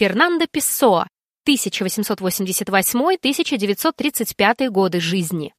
Фернандо Пессоа, 1888-1935 годы жизни.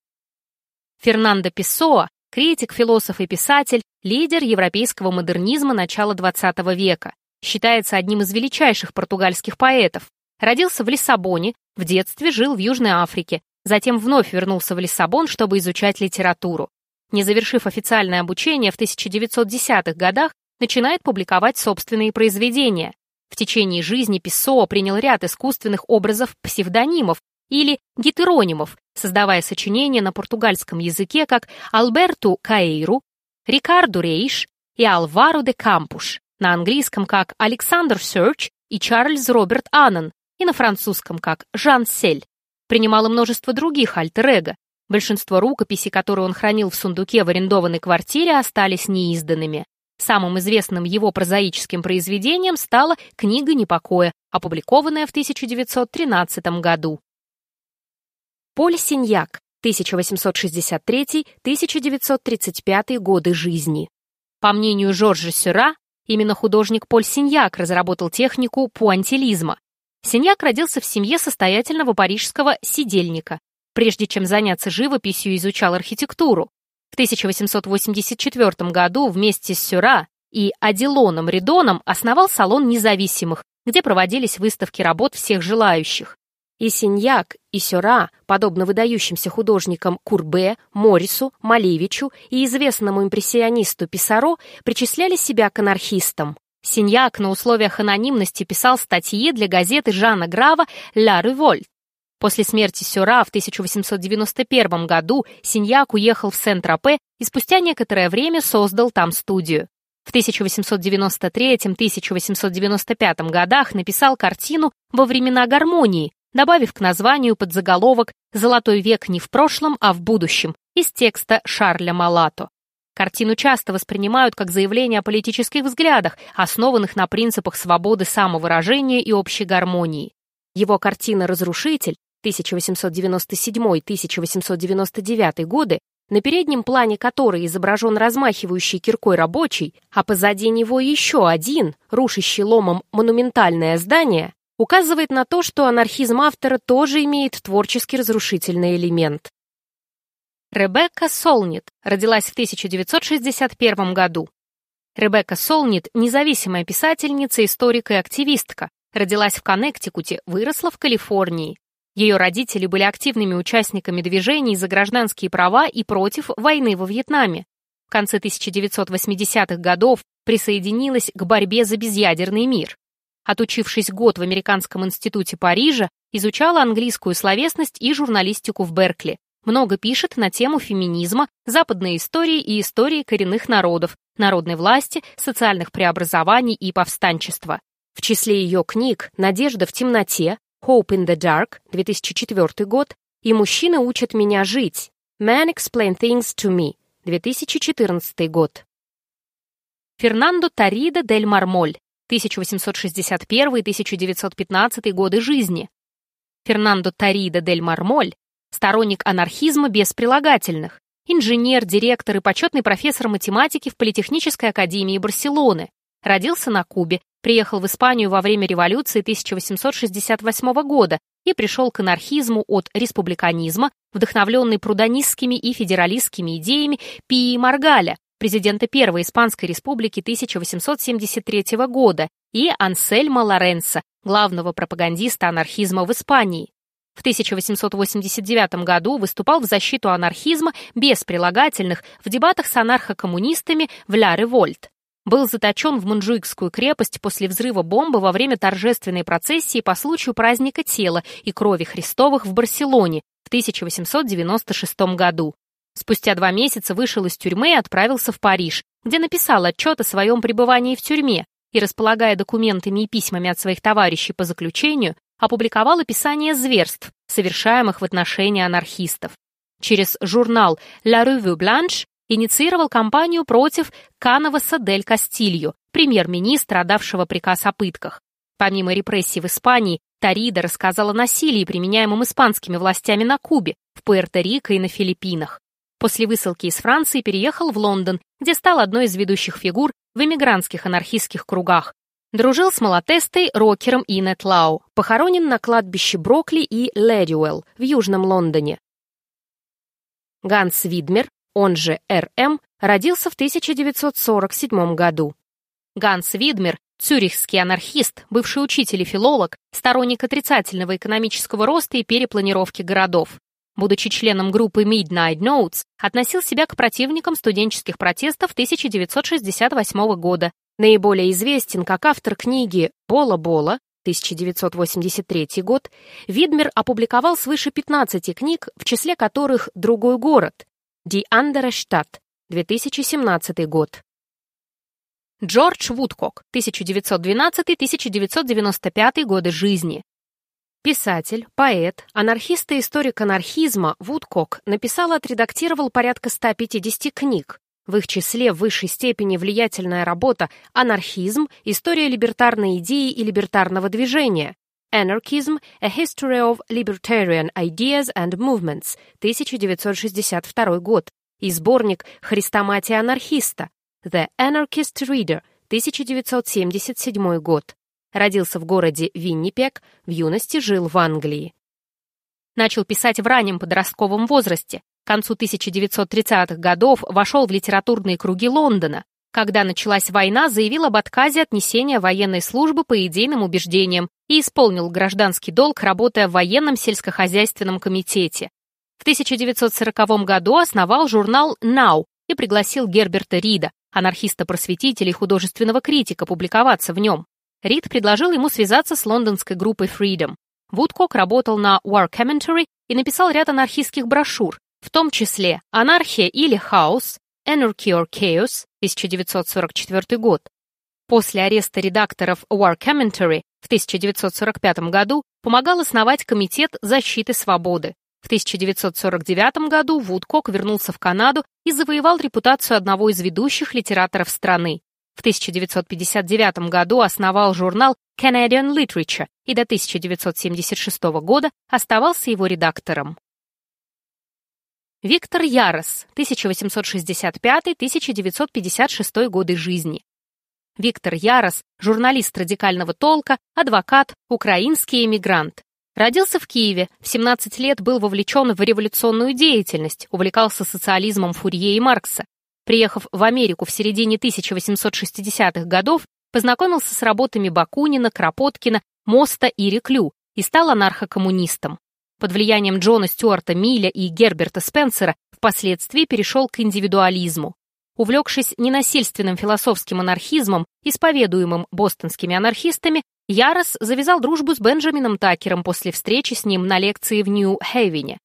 Фернандо Пессоа – критик, философ и писатель, лидер европейского модернизма начала XX века. Считается одним из величайших португальских поэтов. Родился в Лиссабоне, в детстве жил в Южной Африке, затем вновь вернулся в Лиссабон, чтобы изучать литературу. Не завершив официальное обучение в 1910-х годах, начинает публиковать собственные произведения. В течение жизни Писсо принял ряд искусственных образов псевдонимов или гетеронимов, создавая сочинения на португальском языке как Альберту Каэйру, Рикарду Рейш и Алваро де Кампуш, на английском как Александр Сёрч и Чарльз Роберт Аннен, и на французском как Жан Сель. Принимало множество других альтер-эго. Большинство рукописей, которые он хранил в сундуке в арендованной квартире, остались неизданными. Самым известным его прозаическим произведением стала «Книга непокоя», опубликованная в 1913 году. Поль Синьяк, 1863-1935 годы жизни. По мнению Жоржа Сюра, именно художник Поль Синьяк разработал технику пуантилизма. Синьяк родился в семье состоятельного парижского сидельника. Прежде чем заняться живописью, изучал архитектуру. В 1884 году вместе с Сюра и Аделоном Ридоном основал салон независимых, где проводились выставки работ всех желающих. И Синьяк, и Сюра, подобно выдающимся художникам Курбе, Морису, Малевичу и известному импрессионисту Писаро, причисляли себя к анархистам. Синьяк на условиях анонимности писал статьи для газеты Жана Грава «Ла Револьт», После смерти Сюра в 1891 году Синьяк уехал в Сент-Тропе и спустя некоторое время создал там студию. В 1893-1895 годах написал картину «Во времена гармонии», добавив к названию подзаголовок «Золотой век не в прошлом, а в будущем» из текста Шарля Малато. Картину часто воспринимают как заявление о политических взглядах, основанных на принципах свободы самовыражения и общей гармонии. Его картина «Разрушитель» 1897-1899 годы, на переднем плане которой изображен размахивающий киркой рабочий, а позади него еще один, рушащий ломом монументальное здание, указывает на то, что анархизм автора тоже имеет творческий разрушительный элемент. Ребекка Солнит родилась в 1961 году. Ребекка Солнит – независимая писательница, историк и активистка. Родилась в Коннектикуте, выросла в Калифорнии. Ее родители были активными участниками движений за гражданские права и против войны во Вьетнаме. В конце 1980-х годов присоединилась к борьбе за безъядерный мир. Отучившись год в Американском институте Парижа, изучала английскую словесность и журналистику в Беркли. Много пишет на тему феминизма, западной истории и истории коренных народов, народной власти, социальных преобразований и повстанчества. В числе ее книг «Надежда в темноте», Hope in the Dark, 2004 год, и «Мужчины учат меня жить», Man Explain Things to Me, 2014 год. Фернандо Тарида дель Мармоль, 1861-1915 годы жизни. Фернандо Тарида дель Мармоль, сторонник анархизма без прилагательных, инженер, директор и почетный профессор математики в Политехнической академии Барселоны, родился на Кубе, приехал в Испанию во время революции 1868 года и пришел к анархизму от республиканизма, вдохновленный прудонистскими и федералистскими идеями Пии Маргаля, президента Первой Испанской республики 1873 года, и Ансельма Лоренса, главного пропагандиста анархизма в Испании. В 1889 году выступал в защиту анархизма без прилагательных в дебатах с анархокоммунистами в Ля Револьт был заточен в Мунджуикскую крепость после взрыва бомбы во время торжественной процессии по случаю праздника тела и крови Христовых в Барселоне в 1896 году. Спустя два месяца вышел из тюрьмы и отправился в Париж, где написал отчет о своем пребывании в тюрьме и, располагая документами и письмами от своих товарищей по заключению, опубликовал описание зверств, совершаемых в отношении анархистов. Через журнал «La Revue Blanche» инициировал кампанию против Кановаса дель Кастилью, премьер-министра, отдавшего приказ о пытках. Помимо репрессий в Испании, Тарида рассказал о насилии, применяемом испанскими властями на Кубе, в Пуэрто-Рико и на Филиппинах. После высылки из Франции переехал в Лондон, где стал одной из ведущих фигур в эмигрантских анархистских кругах. Дружил с Малатестой, рокером Инет Лау. Похоронен на кладбище Брокли и Лэриуэлл в Южном Лондоне. Ганс Видмер, он же РМ, родился в 1947 году. Ганс Видмер – цюрихский анархист, бывший учитель и филолог, сторонник отрицательного экономического роста и перепланировки городов. Будучи членом группы Midnight Notes, относил себя к противникам студенческих протестов 1968 года. Наиболее известен как автор книги «Бола-Бола» 1983 год, Видмер опубликовал свыше 15 книг, в числе которых «Другой город» Andere Stadt 2017 год. Джордж Вудкок, 1912-1995 годы жизни. Писатель, поэт, анархист и историк анархизма Вудкок написал и отредактировал порядка 150 книг. В их числе в высшей степени влиятельная работа «Анархизм. История либертарной идеи и либертарного движения», Anarchism – A History of Libertarian Ideas and Movements, 1962 год, и сборник «Хрестоматия анархиста» The Anarchist Reader, 1977 год. Родился в городе Виннипек, в юности жил в Англии. Начал писать в раннем подростковом возрасте. К концу 1930-х годов вошел в литературные круги Лондона. Когда началась война, заявил об отказе от несения военной службы по идейным убеждениям и исполнил гражданский долг, работая в военном сельскохозяйственном комитете. В 1940 году основал журнал «Now» и пригласил Герберта Рида, анархиста-просветителя и художественного критика, публиковаться в нем. Рид предложил ему связаться с лондонской группой Freedom. Вудкок работал на War Commentary и написал ряд анархистских брошюр, в том числе «Анархия или хаос», «Anarchy or Chaos» 1944 год. После ареста редакторов War Commentary в 1945 году помогал основать Комитет защиты свободы. В 1949 году Вудкок вернулся в Канаду и завоевал репутацию одного из ведущих литераторов страны. В 1959 году основал журнал Canadian Literature и до 1976 года оставался его редактором. Виктор Ярос, 1865-1956 годы жизни. Виктор Ярос – журналист радикального толка, адвокат, украинский эмигрант. Родился в Киеве, в 17 лет был вовлечен в революционную деятельность, увлекался социализмом Фурье и Маркса. Приехав в Америку в середине 1860-х годов, познакомился с работами Бакунина, Кропоткина, Моста и Реклю и стал анархокоммунистом. Под влиянием Джона Стюарта Милля и Герберта Спенсера впоследствии перешел к индивидуализму. Увлекшись ненасильственным философским анархизмом, исповедуемым бостонскими анархистами, Ярос завязал дружбу с Бенджамином Такером после встречи с ним на лекции в Нью-Хейвене.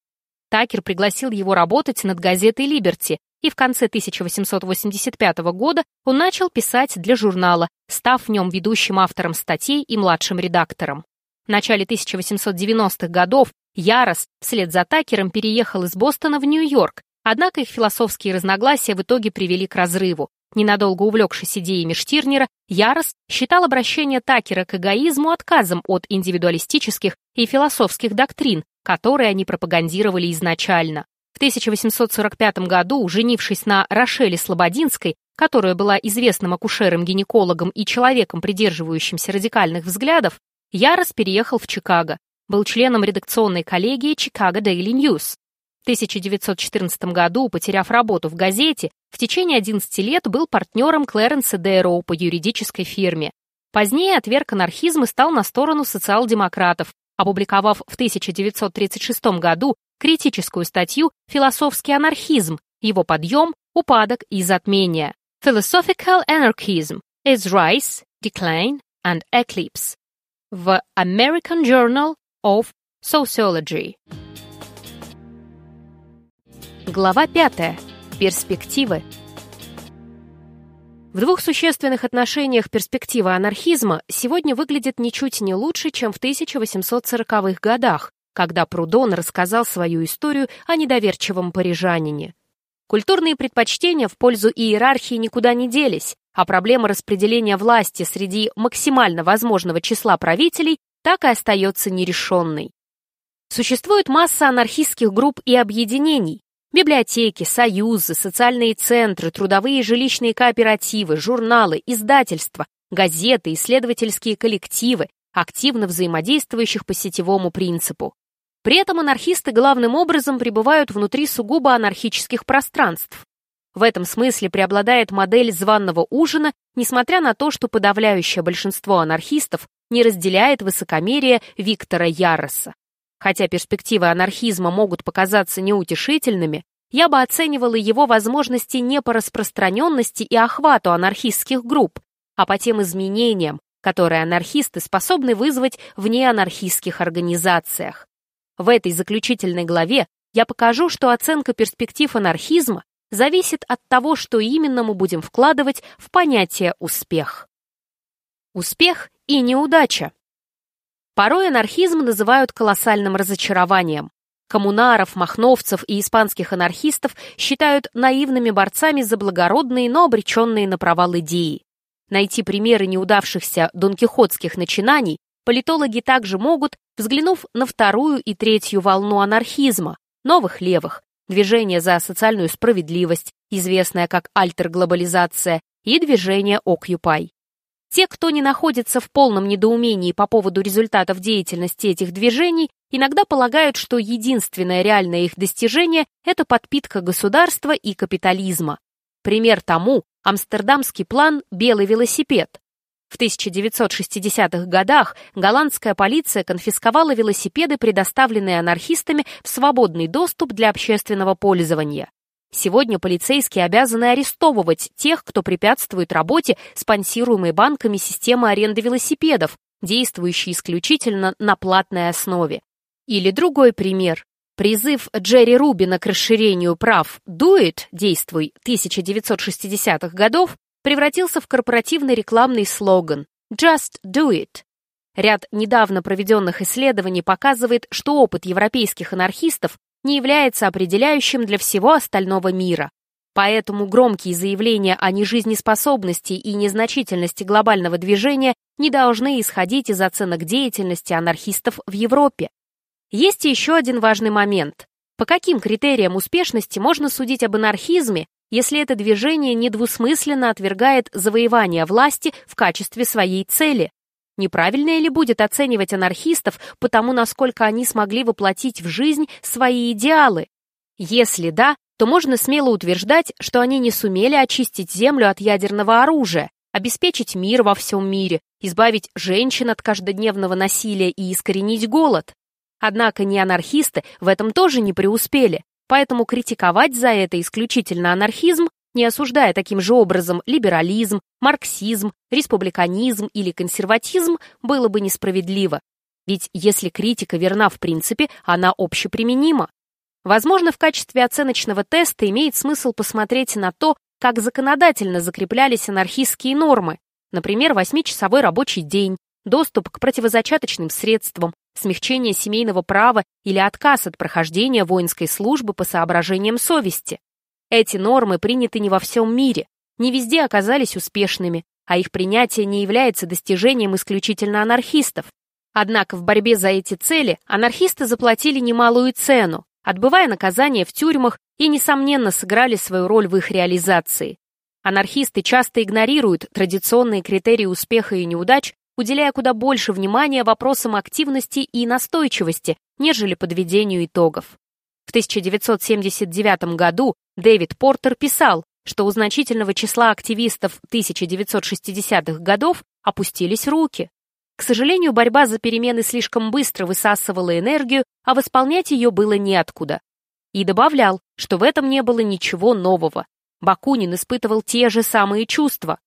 Такер пригласил его работать над газетой «Либерти», и в конце 1885 года он начал писать для журнала, став в нем ведущим автором статей и младшим редактором. В начале 1890-х годов Ярос вслед за Такером переехал из Бостона в Нью-Йорк, однако их философские разногласия в итоге привели к разрыву. Ненадолго увлекшись идеями Штирнера, Ярос считал обращение Такера к эгоизму отказом от индивидуалистических и философских доктрин, которые они пропагандировали изначально. В 1845 году, женившись на Рошеле Слободинской, которая была известным акушером-гинекологом и человеком, придерживающимся радикальных взглядов, Ярос переехал в Чикаго. Был членом редакционной коллегии Chicago Daily News. 1914 году, потеряв работу в газете, в течение 11 лет был партнером Клэренса Дэроу по юридической фирме. Позднее отверг анархизм и стал на сторону социал-демократов, опубликовав в 1936 году критическую статью «Философский анархизм. Его подъем, упадок и затмение» Philosophical Anarchism, Its Rise, Decline and Eclipse в American Journal of Sociology. Глава 5. Перспективы. В двух существенных отношениях перспектива анархизма сегодня выглядит ничуть не лучше, чем в 1840-х годах, когда Прудон рассказал свою историю о недоверчивом парижанине. Культурные предпочтения в пользу иерархии никуда не делись, а проблема распределения власти среди максимально возможного числа правителей так и остается нерешенной. Существует масса анархистских групп и объединений, Библиотеки, союзы, социальные центры, трудовые и жилищные кооперативы, журналы, издательства, газеты, исследовательские коллективы, активно взаимодействующих по сетевому принципу. При этом анархисты главным образом пребывают внутри сугубо анархических пространств. В этом смысле преобладает модель званного ужина, несмотря на то, что подавляющее большинство анархистов не разделяет высокомерие Виктора Яроса. Хотя перспективы анархизма могут показаться неутешительными, я бы оценивала его возможности не по распространенности и охвату анархистских групп, а по тем изменениям, которые анархисты способны вызвать в неанархистских организациях. В этой заключительной главе я покажу, что оценка перспектив анархизма зависит от того, что именно мы будем вкладывать в понятие «успех». Успех и неудача. Порой анархизм называют колоссальным разочарованием. Коммунаров, махновцев и испанских анархистов считают наивными борцами за благородные, но обреченные на провал идеи. Найти примеры неудавшихся донкихотских начинаний политологи также могут, взглянув на вторую и третью волну анархизма, новых левых, движение за социальную справедливость, известное как альтерглобализация, и движение Occupy. Те, кто не находится в полном недоумении по поводу результатов деятельности этих движений, иногда полагают, что единственное реальное их достижение – это подпитка государства и капитализма. Пример тому – амстердамский план «Белый велосипед». В 1960-х годах голландская полиция конфисковала велосипеды, предоставленные анархистами в свободный доступ для общественного пользования. Сегодня полицейские обязаны арестовывать тех, кто препятствует работе спонсируемой банками системы аренды велосипедов, действующей исключительно на платной основе. Или другой пример. Призыв Джерри Рубина к расширению прав «Do it» – «Действуй» 1960-х годов превратился в корпоративный рекламный слоган «Just do it». Ряд недавно проведенных исследований показывает, что опыт европейских анархистов не является определяющим для всего остального мира. Поэтому громкие заявления о нежизнеспособности и незначительности глобального движения не должны исходить из оценок деятельности анархистов в Европе. Есть еще один важный момент. По каким критериям успешности можно судить об анархизме, если это движение недвусмысленно отвергает завоевание власти в качестве своей цели? Неправильно ли будет оценивать анархистов по тому, насколько они смогли воплотить в жизнь свои идеалы? Если да, то можно смело утверждать, что они не сумели очистить Землю от ядерного оружия, обеспечить мир во всем мире, избавить женщин от каждодневного насилия и искоренить голод. Однако неанархисты в этом тоже не преуспели, поэтому критиковать за это исключительно анархизм не осуждая таким же образом либерализм, марксизм, республиканизм или консерватизм, было бы несправедливо. Ведь если критика верна в принципе, она общеприменима. Возможно, в качестве оценочного теста имеет смысл посмотреть на то, как законодательно закреплялись анархистские нормы, например, восьмичасовой рабочий день, доступ к противозачаточным средствам, смягчение семейного права или отказ от прохождения воинской службы по соображениям совести. Эти нормы приняты не во всем мире, не везде оказались успешными, а их принятие не является достижением исключительно анархистов. Однако в борьбе за эти цели анархисты заплатили немалую цену, отбывая наказание в тюрьмах и, несомненно, сыграли свою роль в их реализации. Анархисты часто игнорируют традиционные критерии успеха и неудач, уделяя куда больше внимания вопросам активности и настойчивости, нежели подведению итогов. В 1979 году Дэвид Портер писал, что у значительного числа активистов 1960-х годов опустились руки. К сожалению, борьба за перемены слишком быстро высасывала энергию, а восполнять ее было неоткуда. И добавлял, что в этом не было ничего нового. Бакунин испытывал те же самые чувства.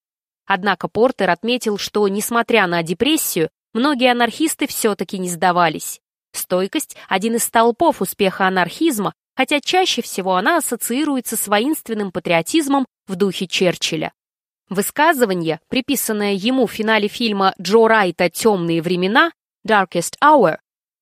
Однако Портер отметил, что, несмотря на депрессию, многие анархисты все-таки не сдавались. Стойкость – один из столпов успеха анархизма, хотя чаще всего она ассоциируется с воинственным патриотизмом в духе Черчилля. Высказывание, приписанное ему в финале фильма Джо Райта «Темные времена» Darkest Hour,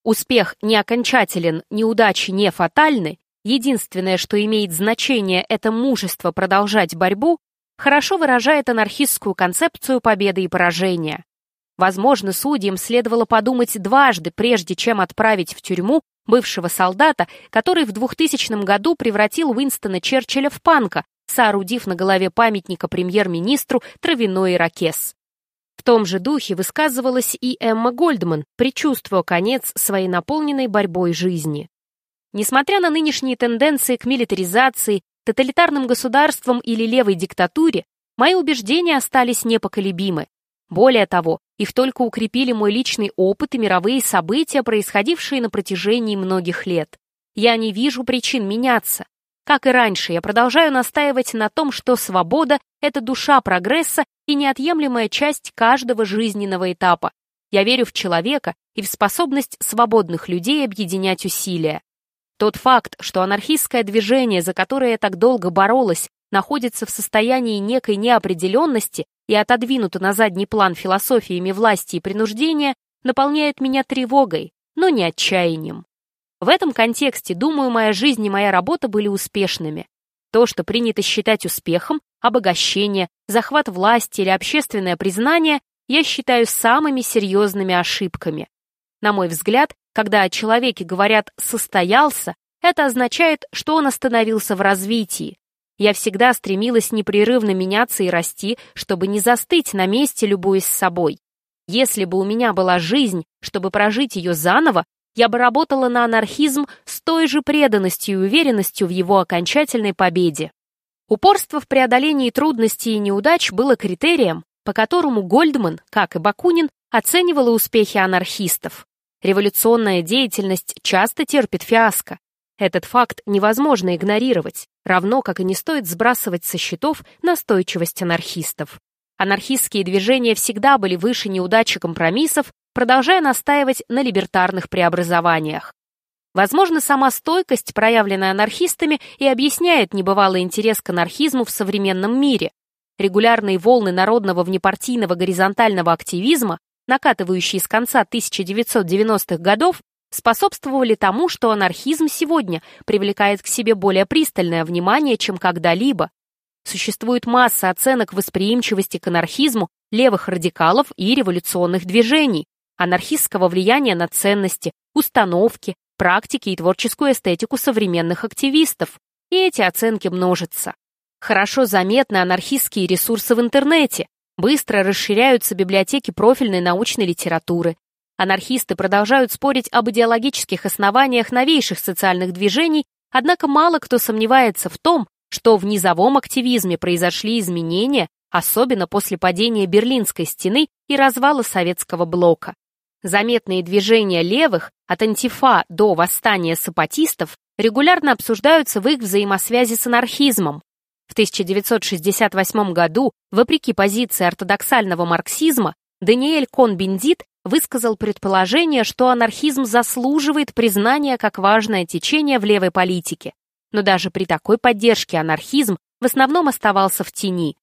успех не окончателен, неудачи не фатальны, единственное, что имеет значение, это мужество продолжать борьбу, хорошо выражает анархистскую концепцию победы и поражения. Возможно, судьям следовало подумать дважды, прежде чем отправить в тюрьму бывшего солдата, который в 2000 году превратил Уинстона Черчилля в панка, соорудив на голове памятника премьер-министру травяной ирокез. В том же духе высказывалась и Эмма Гольдман, предчувствуя конец своей наполненной борьбой жизни. Несмотря на нынешние тенденции к милитаризации, тоталитарным государствам или левой диктатуре, мои убеждения остались непоколебимы. Более того, их только укрепили мой личный опыт и мировые события, происходившие на протяжении многих лет. Я не вижу причин меняться. Как и раньше, я продолжаю настаивать на том, что свобода — это душа прогресса и неотъемлемая часть каждого жизненного этапа. Я верю в человека и в способность свободных людей объединять усилия. Тот факт, что анархистское движение, за которое я так долго боролась, находится в состоянии некой неопределенности и отодвинуто на задний план философиями власти и принуждения, наполняет меня тревогой, но не отчаянием. В этом контексте, думаю, моя жизнь и моя работа были успешными. То, что принято считать успехом, обогащение, захват власти или общественное признание, я считаю самыми серьезными ошибками. На мой взгляд, когда о человеке говорят «состоялся», это означает, что он остановился в развитии. Я всегда стремилась непрерывно меняться и расти, чтобы не застыть на месте, любуясь собой. Если бы у меня была жизнь, чтобы прожить ее заново, я бы работала на анархизм с той же преданностью и уверенностью в его окончательной победе. Упорство в преодолении трудностей и неудач было критерием, по которому Гольдман, как и Бакунин, оценивала успехи анархистов. Революционная деятельность часто терпит фиаско. Этот факт невозможно игнорировать, равно как и не стоит сбрасывать со счетов настойчивость анархистов. Анархистские движения всегда были выше неудачи компромиссов, продолжая настаивать на либертарных преобразованиях. Возможно, сама стойкость, проявленная анархистами, и объясняет небывалый интерес к анархизму в современном мире. Регулярные волны народного внепартийного горизонтального активизма накатывающие с конца 1990-х годов, способствовали тому, что анархизм сегодня привлекает к себе более пристальное внимание, чем когда-либо. Существует масса оценок восприимчивости к анархизму левых радикалов и революционных движений, анархистского влияния на ценности, установки, практики и творческую эстетику современных активистов. И эти оценки множатся. Хорошо заметны анархистские ресурсы в интернете, Быстро расширяются библиотеки профильной научной литературы. Анархисты продолжают спорить об идеологических основаниях новейших социальных движений, однако мало кто сомневается в том, что в низовом активизме произошли изменения, особенно после падения Берлинской стены и развала советского блока. Заметные движения левых, от антифа до восстания сапатистов, регулярно обсуждаются в их взаимосвязи с анархизмом. В 1968 году, вопреки позиции ортодоксального марксизма, Даниэль Кон-Бендит высказал предположение, что анархизм заслуживает признания как важное течение в левой политике. Но даже при такой поддержке анархизм в основном оставался в тени.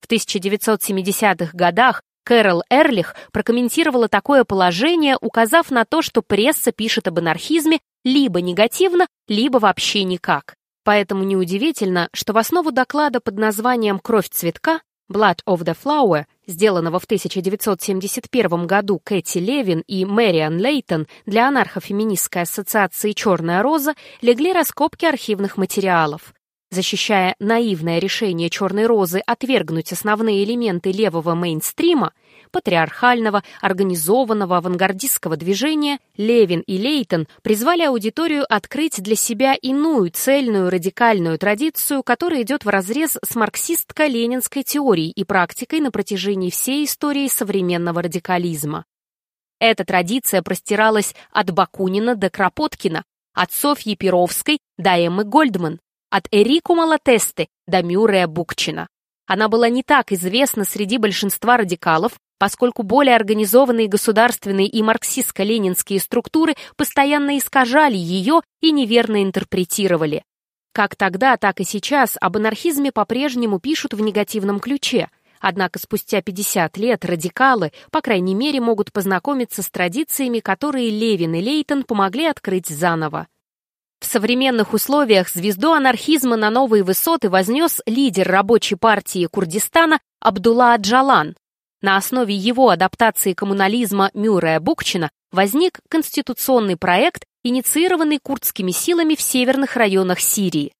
В 1970-х годах Кэрол Эрлих прокомментировала такое положение, указав на то, что пресса пишет об анархизме либо негативно, либо вообще никак. Поэтому неудивительно, что в основу доклада под названием «Кровь цветка» Blood of the Flower, сделанного в 1971 году Кэти Левин и Мэриан Лейтон для анархо-феминистской ассоциации «Черная роза», легли раскопки архивных материалов. Защищая наивное решение «Черной розы» отвергнуть основные элементы левого мейнстрима, патриархального, организованного авангардистского движения, Левин и Лейтон призвали аудиторию открыть для себя иную цельную радикальную традицию, которая идет вразрез с марксистско-ленинской теорией и практикой на протяжении всей истории современного радикализма. Эта традиция простиралась от Бакунина до Кропоткина, от Софьи Перовской до Эммы Гольдман, от Эрику Малатесты до Мюррея Букчина. Она была не так известна среди большинства радикалов, поскольку более организованные государственные и марксистско-ленинские структуры постоянно искажали ее и неверно интерпретировали. Как тогда, так и сейчас об анархизме по-прежнему пишут в негативном ключе, однако спустя 50 лет радикалы, по крайней мере, могут познакомиться с традициями, которые Левин и Лейтон помогли открыть заново. В современных условиях звезду анархизма на новые высоты вознес лидер рабочей партии Курдистана Абдулла Аджалан, на основе его адаптации коммунализма Мюррея Букчина возник конституционный проект, инициированный курдскими силами в северных районах Сирии.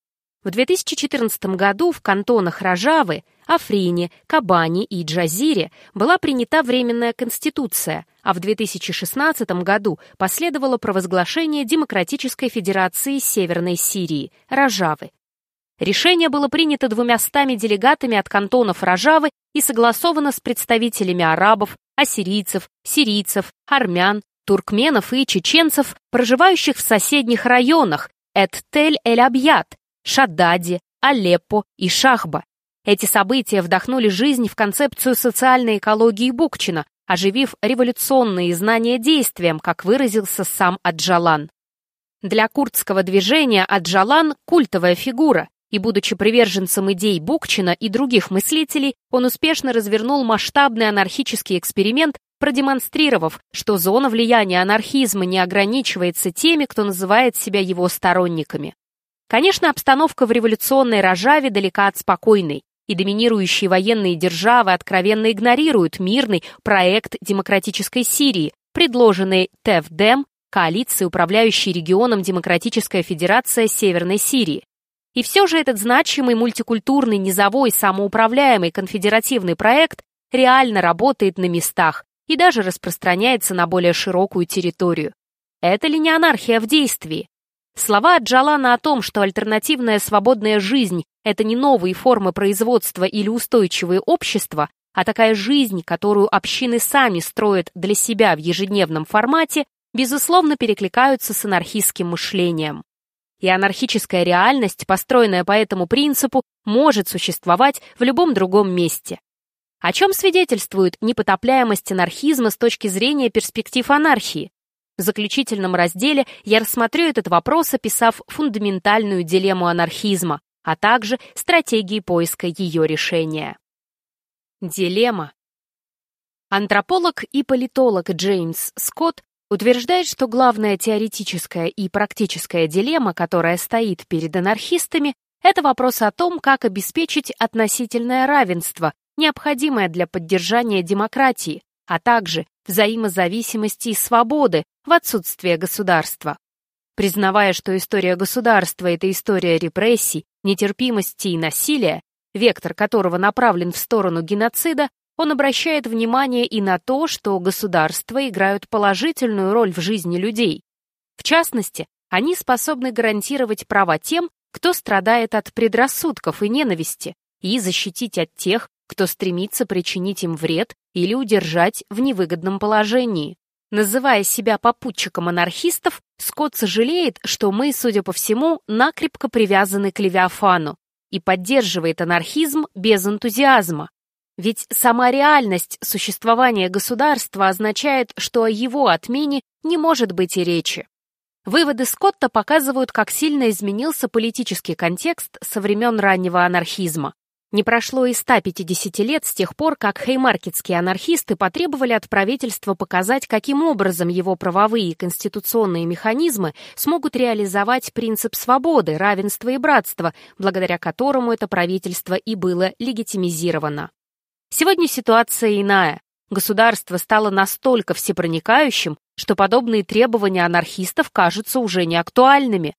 В 2014 году в кантонах Ражавы, Африне, Кабани и Джазире была принята Временная Конституция, а в 2016 году последовало провозглашение Демократической Федерации Северной Сирии, Рожавы. Решение было принято двумястами делегатами от кантонов Рожавы и согласовано с представителями арабов, ассирийцев, сирийцев, армян, туркменов и чеченцев, проживающих в соседних районах Эт-Тель-Эль-Абьят, Шаддаде, Алеппо и Шахба. Эти события вдохнули жизнь в концепцию социальной экологии Букчина, оживив революционные знания действием, как выразился сам Аджалан. Для курдского движения Аджалан – культовая фигура, и, будучи приверженцем идей Букчина и других мыслителей, он успешно развернул масштабный анархический эксперимент, продемонстрировав, что зона влияния анархизма не ограничивается теми, кто называет себя его сторонниками. Конечно, обстановка в революционной Рожаве далека от спокойной, и доминирующие военные державы откровенно игнорируют мирный проект демократической Сирии, предложенный ТЭФДЕМ, коалицией, управляющей регионом Демократическая Федерация Северной Сирии. И все же этот значимый мультикультурный низовой самоуправляемый конфедеративный проект реально работает на местах и даже распространяется на более широкую территорию. Это ли не анархия в действии? Слова Джалана о том, что альтернативная свободная жизнь – это не новые формы производства или устойчивые общества, а такая жизнь, которую общины сами строят для себя в ежедневном формате, безусловно перекликаются с анархистским мышлением. И анархическая реальность, построенная по этому принципу, может существовать в любом другом месте. О чем свидетельствует непотопляемость анархизма с точки зрения перспектив анархии? В заключительном разделе я рассмотрю этот вопрос, описав фундаментальную дилемму анархизма, а также стратегии поиска ее решения. Дилемма. Антрополог и политолог Джеймс Скотт утверждает, что главная теоретическая и практическая дилемма, которая стоит перед анархистами, это вопрос о том, как обеспечить относительное равенство, необходимое для поддержания демократии, а также взаимозависимости и свободы в отсутствие государства. Признавая, что история государства — это история репрессий, нетерпимости и насилия, вектор которого направлен в сторону геноцида, он обращает внимание и на то, что государства играют положительную роль в жизни людей. В частности, они способны гарантировать права тем, кто страдает от предрассудков и ненависти, и защитить от тех, кто стремится причинить им вред или удержать в невыгодном положении. Называя себя попутчиком анархистов, Скотт сожалеет, что мы, судя по всему, накрепко привязаны к Левиафану и поддерживает анархизм без энтузиазма. Ведь сама реальность существования государства означает, что о его отмене не может быть и речи. Выводы Скотта показывают, как сильно изменился политический контекст со времен раннего анархизма. Не прошло и 150 лет с тех пор, как хеймаркетские анархисты потребовали от правительства показать, каким образом его правовые и конституционные механизмы смогут реализовать принцип свободы, равенства и братства, благодаря которому это правительство и было легитимизировано. Сегодня ситуация иная. Государство стало настолько всепроникающим, что подобные требования анархистов кажутся уже неактуальными.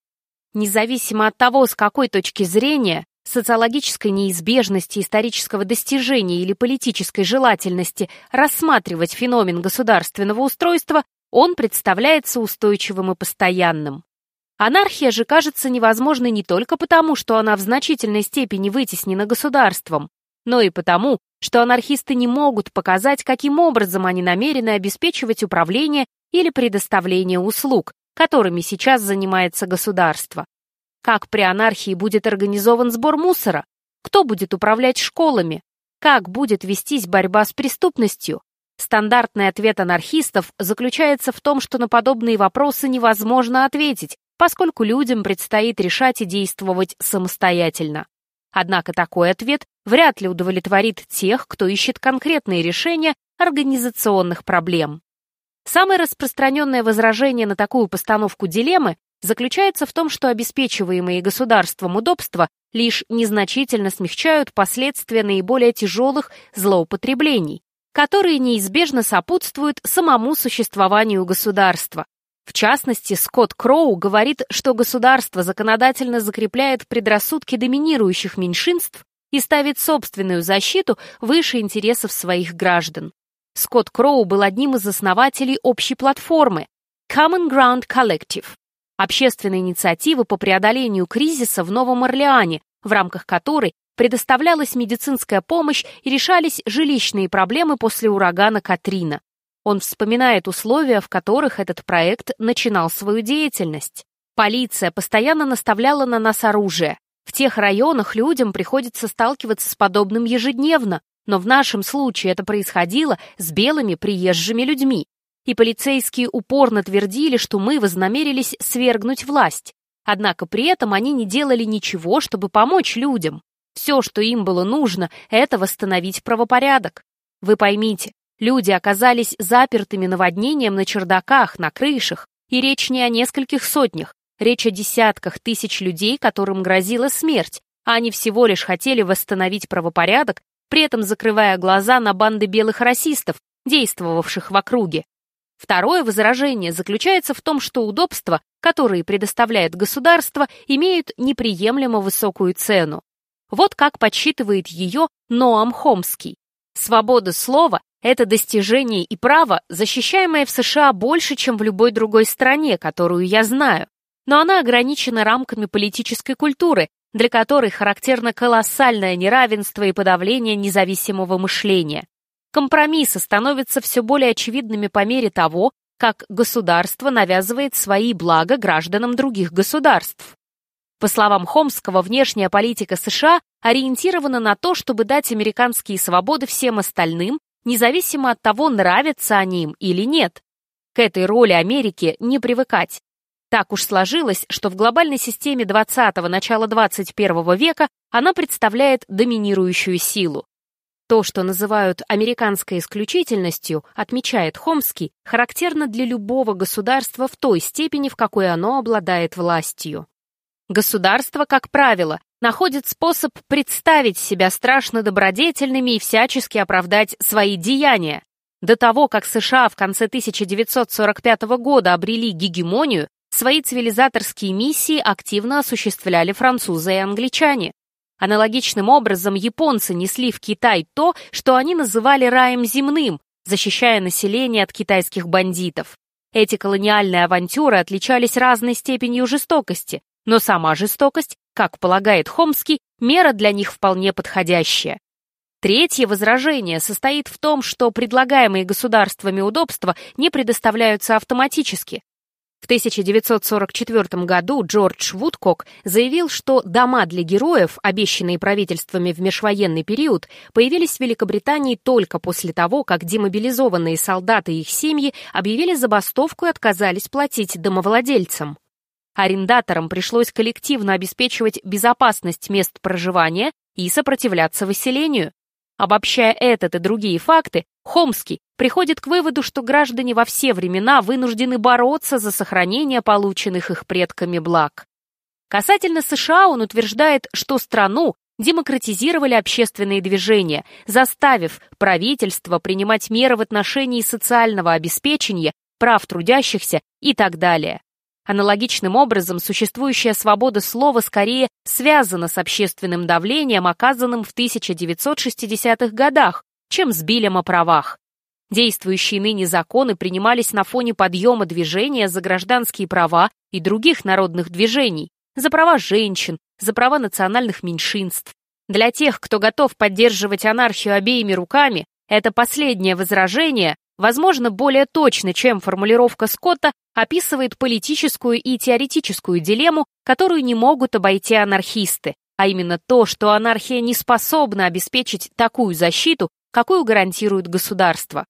Независимо от того, с какой точки зрения, социологической неизбежности исторического достижения или политической желательности рассматривать феномен государственного устройства, он представляется устойчивым и постоянным. Анархия же кажется невозможной не только потому, что она в значительной степени вытеснена государством, но и потому, что анархисты не могут показать, каким образом они намерены обеспечивать управление или предоставление услуг, которыми сейчас занимается государство. Как при анархии будет организован сбор мусора? Кто будет управлять школами? Как будет вестись борьба с преступностью? Стандартный ответ анархистов заключается в том, что на подобные вопросы невозможно ответить, поскольку людям предстоит решать и действовать самостоятельно. Однако такой ответ вряд ли удовлетворит тех, кто ищет конкретные решения организационных проблем. Самое распространенное возражение на такую постановку дилеммы заключается в том, что обеспечиваемые государством удобства лишь незначительно смягчают последствия наиболее тяжелых злоупотреблений, которые неизбежно сопутствуют самому существованию государства. В частности, Скотт Кроу говорит, что государство законодательно закрепляет предрассудки доминирующих меньшинств и ставит собственную защиту выше интересов своих граждан. Скотт Кроу был одним из основателей общей платформы Common Ground Collective, общественной инициативы по преодолению кризиса в Новом Орлеане, в рамках которой предоставлялась медицинская помощь и решались жилищные проблемы после урагана Катрина. Он вспоминает условия, в которых этот проект начинал свою деятельность. Полиция постоянно наставляла на нас оружие. В тех районах людям приходится сталкиваться с подобным ежедневно, но в нашем случае это происходило с белыми приезжими людьми. И полицейские упорно твердили, что мы вознамерились свергнуть власть. Однако при этом они не делали ничего, чтобы помочь людям. Все, что им было нужно, это восстановить правопорядок. Вы поймите, люди оказались запертыми наводнением на чердаках, на крышах, и речь не о нескольких сотнях, речь о десятках тысяч людей, которым грозила смерть, а они всего лишь хотели восстановить правопорядок при этом закрывая глаза на банды белых расистов, действовавших в округе. Второе возражение заключается в том, что удобства, которые предоставляет государство, имеют неприемлемо высокую цену. Вот как подсчитывает ее Ноам Хомский. Свобода слова – это достижение и право, защищаемое в США больше, чем в любой другой стране, которую я знаю. Но она ограничена рамками политической культуры, для которой характерно колоссальное неравенство и подавление независимого мышления. Компромиссы становятся все более очевидными по мере того, как государство навязывает свои блага гражданам других государств. По словам Хомского, внешняя политика США ориентирована на то, чтобы дать американские свободы всем остальным, независимо от того, нравятся они им или нет. К этой роли Америки не привыкать. Так уж сложилось, что в глобальной системе 20-го, начала 21 века она представляет доминирующую силу. То, что называют американской исключительностью, отмечает Хомский, характерно для любого государства в той степени, в какой оно обладает властью. Государство, как правило, находит способ представить себя страшно добродетельными и всячески оправдать свои деяния. До того, как США в конце 1945 года обрели гегемонию, Свои цивилизаторские миссии активно осуществляли французы и англичане. Аналогичным образом японцы несли в Китай то, что они называли раем земным, защищая население от китайских бандитов. Эти колониальные авантюры отличались разной степенью жестокости, но сама жестокость, как полагает Хомский, мера для них вполне подходящая. Третье возражение состоит в том, что предлагаемые государствами удобства не предоставляются автоматически. В 1944 году Джордж Вудкок заявил, что дома для героев, обещанные правительствами в межвоенный период, появились в Великобритании только после того, как демобилизованные солдаты и их семьи объявили забастовку и отказались платить домовладельцам. Арендаторам пришлось коллективно обеспечивать безопасность мест проживания и сопротивляться выселению. Обобщая этот и другие факты, Хомский приходит к выводу, что граждане во все времена вынуждены бороться за сохранение полученных их предками благ. Касательно США он утверждает, что страну демократизировали общественные движения, заставив правительство принимать меры в отношении социального обеспечения, прав трудящихся и так далее. Аналогичным образом существующая свобода слова скорее связана с общественным давлением, оказанным в 1960-х годах, чем с Билем о правах. Действующие ныне законы принимались на фоне подъема движения за гражданские права и других народных движений, за права женщин, за права национальных меньшинств. Для тех, кто готов поддерживать анархию обеими руками, это последнее возражение возможно, более точно, чем формулировка Скотта, описывает политическую и теоретическую дилемму, которую не могут обойти анархисты, а именно то, что анархия не способна обеспечить такую защиту, какую гарантирует государство.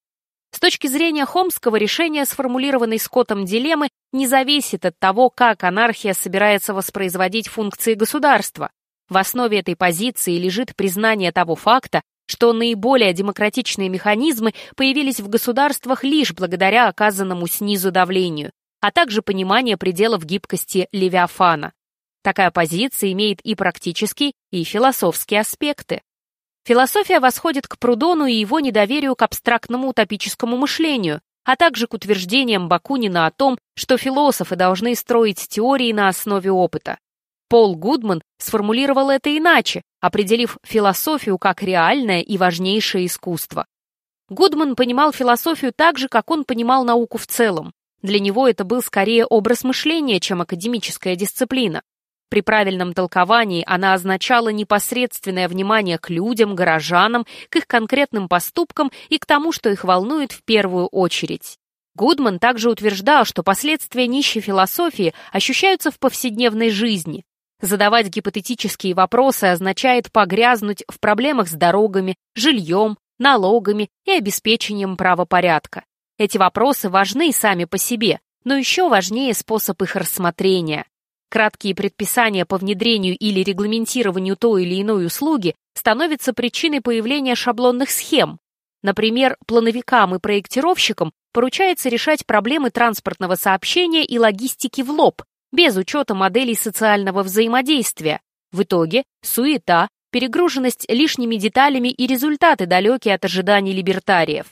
С точки зрения Хомского, решение сформулированной Скоттом дилеммы не зависит от того, как анархия собирается воспроизводить функции государства. В основе этой позиции лежит признание того факта, что наиболее демократичные механизмы появились в государствах лишь благодаря оказанному снизу давлению, а также понимание пределов гибкости Левиафана. Такая позиция имеет и практические, и философские аспекты. Философия восходит к Прудону и его недоверию к абстрактному утопическому мышлению, а также к утверждениям Бакунина о том, что философы должны строить теории на основе опыта. Пол Гудман сформулировал это иначе, определив философию как реальное и важнейшее искусство. Гудман понимал философию так же, как он понимал науку в целом. Для него это был скорее образ мышления, чем академическая дисциплина. При правильном толковании она означала непосредственное внимание к людям, горожанам, к их конкретным поступкам и к тому, что их волнует в первую очередь. Гудман также утверждал, что последствия нищей философии ощущаются в повседневной жизни. Задавать гипотетические вопросы означает погрязнуть в проблемах с дорогами, жильем, налогами и обеспечением правопорядка. Эти вопросы важны сами по себе, но еще важнее способ их рассмотрения. Краткие предписания по внедрению или регламентированию той или иной услуги становятся причиной появления шаблонных схем. Например, плановикам и проектировщикам поручается решать проблемы транспортного сообщения и логистики в лоб, без учета моделей социального взаимодействия. В итоге суета, перегруженность лишними деталями и результаты, далекие от ожиданий либертариев.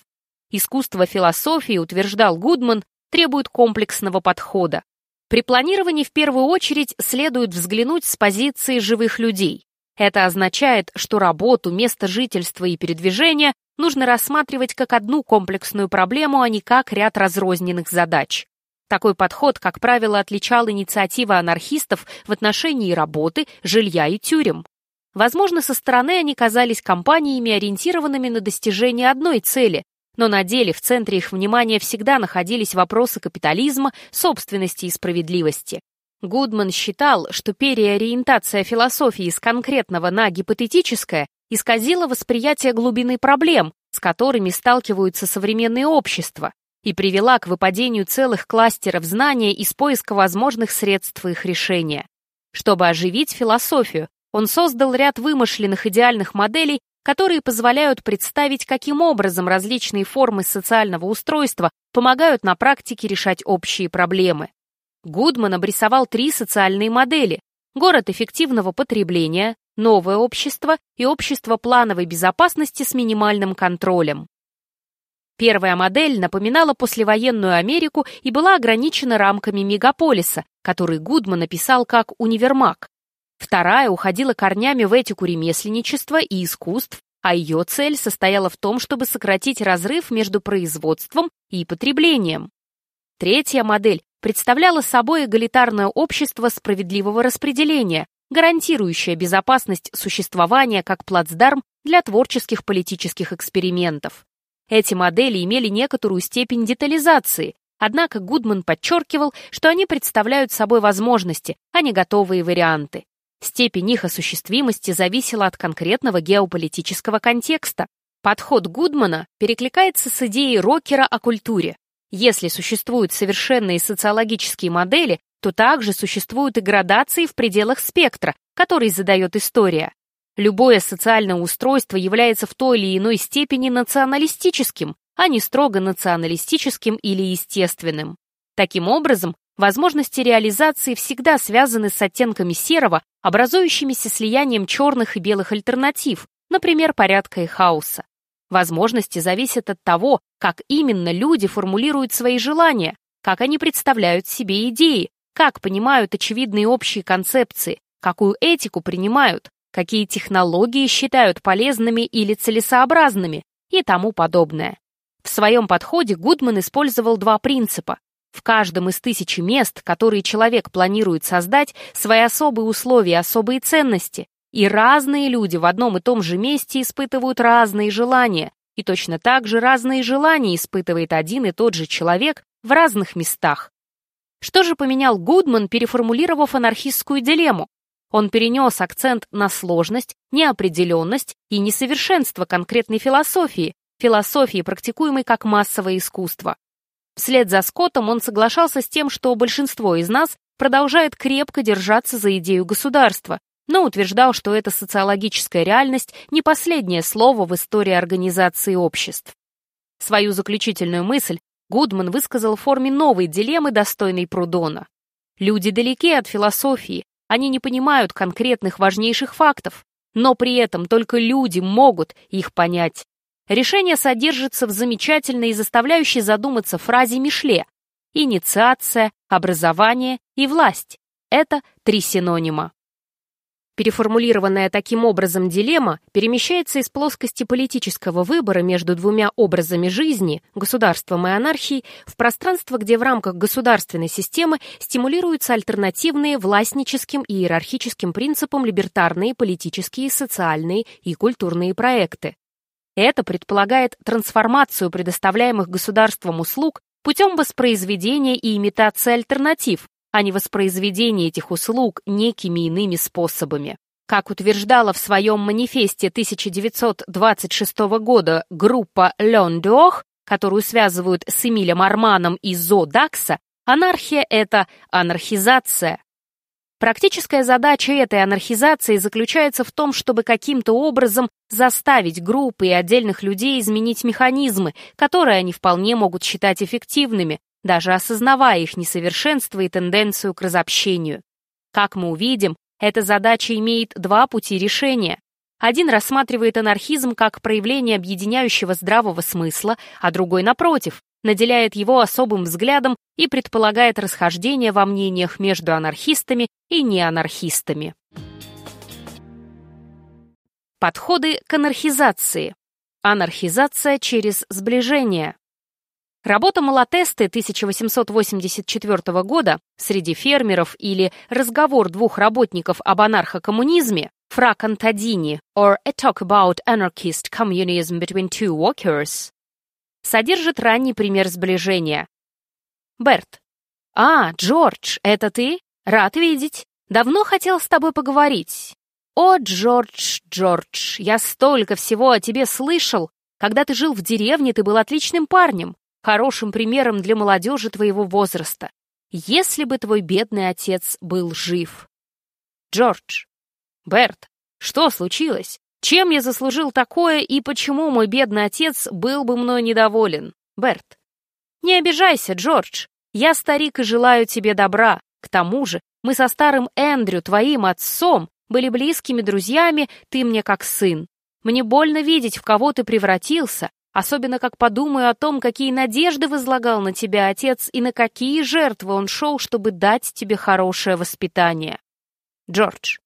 Искусство философии, утверждал Гудман, требует комплексного подхода. При планировании в первую очередь следует взглянуть с позиции живых людей. Это означает, что работу, место жительства и передвижения нужно рассматривать как одну комплексную проблему, а не как ряд разрозненных задач. Такой подход, как правило, отличал инициативы анархистов в отношении работы, жилья и тюрем. Возможно, со стороны они казались компаниями, ориентированными на достижение одной цели, но на деле в центре их внимания всегда находились вопросы капитализма, собственности и справедливости. Гудман считал, что переориентация философии с конкретного на гипотетическое исказила восприятие глубины проблем, с которыми сталкиваются современные общества, и привела к выпадению целых кластеров знания из поиска возможных средств их решения. Чтобы оживить философию, он создал ряд вымышленных идеальных моделей которые позволяют представить, каким образом различные формы социального устройства помогают на практике решать общие проблемы. Гудман обрисовал три социальные модели – город эффективного потребления, новое общество и общество плановой безопасности с минимальным контролем. Первая модель напоминала послевоенную Америку и была ограничена рамками мегаполиса, который Гудман описал как универмаг. Вторая уходила корнями в этику ремесленничества и искусств, а ее цель состояла в том, чтобы сократить разрыв между производством и потреблением. Третья модель представляла собой эгалитарное общество справедливого распределения, гарантирующее безопасность существования как плацдарм для творческих политических экспериментов. Эти модели имели некоторую степень детализации, однако Гудман подчеркивал, что они представляют собой возможности, а не готовые варианты. Степень их осуществимости зависела от конкретного геополитического контекста. Подход Гудмана перекликается с идеей Рокера о культуре. Если существуют совершенные социологические модели, то также существуют и градации в пределах спектра, который задает история. Любое социальное устройство является в той или иной степени националистическим, а не строго националистическим или естественным. Таким образом, Возможности реализации всегда связаны с оттенками серого, образующимися слиянием черных и белых альтернатив, например, порядка и хаоса. Возможности зависят от того, как именно люди формулируют свои желания, как они представляют себе идеи, как понимают очевидные общие концепции, какую этику принимают, какие технологии считают полезными или целесообразными и тому подобное. В своем подходе Гудман использовал два принципа в каждом из тысячи мест, которые человек планирует создать, свои особые условия, особые ценности. И разные люди в одном и том же месте испытывают разные желания. И точно так же разные желания испытывает один и тот же человек в разных местах. Что же поменял Гудман, переформулировав анархистскую дилемму? Он перенес акцент на сложность, неопределенность и несовершенство конкретной философии, философии, практикуемой как массовое искусство. Вслед за Скоттом он соглашался с тем, что большинство из нас продолжает крепко держаться за идею государства, но утверждал, что эта социологическая реальность не последнее слово в истории организации обществ. Свою заключительную мысль Гудман высказал в форме новой дилеммы, достойной Прудона. Люди далеки от философии, они не понимают конкретных важнейших фактов, но при этом только люди могут их понять. Решение содержится в замечательной и заставляющей задуматься фразе Мишле «Инициация, образование и власть» — это три синонима. Переформулированная таким образом дилемма перемещается из плоскости политического выбора между двумя образами жизни, государством и анархией, в пространство, где в рамках государственной системы стимулируются альтернативные властническим и иерархическим принципам либертарные политические, социальные и культурные проекты. Это предполагает трансформацию предоставляемых государством услуг путем воспроизведения и имитации альтернатив, а не воспроизведение этих услуг некими иными способами. Как утверждала в своем манифесте 1926 года группа Лен Дуох, которую связывают с Эмилем Арманом и Зо Дакса, анархия — это анархизация. Практическая задача этой анархизации заключается в том, чтобы каким-то образом заставить группы и отдельных людей изменить механизмы, которые они вполне могут считать эффективными, даже осознавая их несовершенство и тенденцию к разобщению. Как мы увидим, эта задача имеет два пути решения. Один рассматривает анархизм как проявление объединяющего здравого смысла, а другой, напротив, наделяет его особым взглядом и предполагает расхождение во мнениях между анархистами и неанархистами. Подходы к анархизации. Анархизация через сближение. Работа Малатесты 1884 года среди фермеров или разговор двух работников об анархокоммунизме «Fra contadini» or «A talk about anarchist communism between two workers» содержит ранний пример сближения. Берт. «А, Джордж, это ты? Рад видеть. Давно хотел с тобой поговорить. О, Джордж, Джордж, я столько всего о тебе слышал. Когда ты жил в деревне, ты был отличным парнем хорошим примером для молодежи твоего возраста, если бы твой бедный отец был жив. Джордж. Берт, что случилось? Чем я заслужил такое и почему мой бедный отец был бы мной недоволен? Берт. Не обижайся, Джордж. Я старик и желаю тебе добра. К тому же мы со старым Эндрю, твоим отцом, были близкими друзьями, ты мне как сын. Мне больно видеть, в кого ты превратился, Особенно как подумаю о том, какие надежды возлагал на тебя отец и на какие жертвы он шел, чтобы дать тебе хорошее воспитание. Джордж.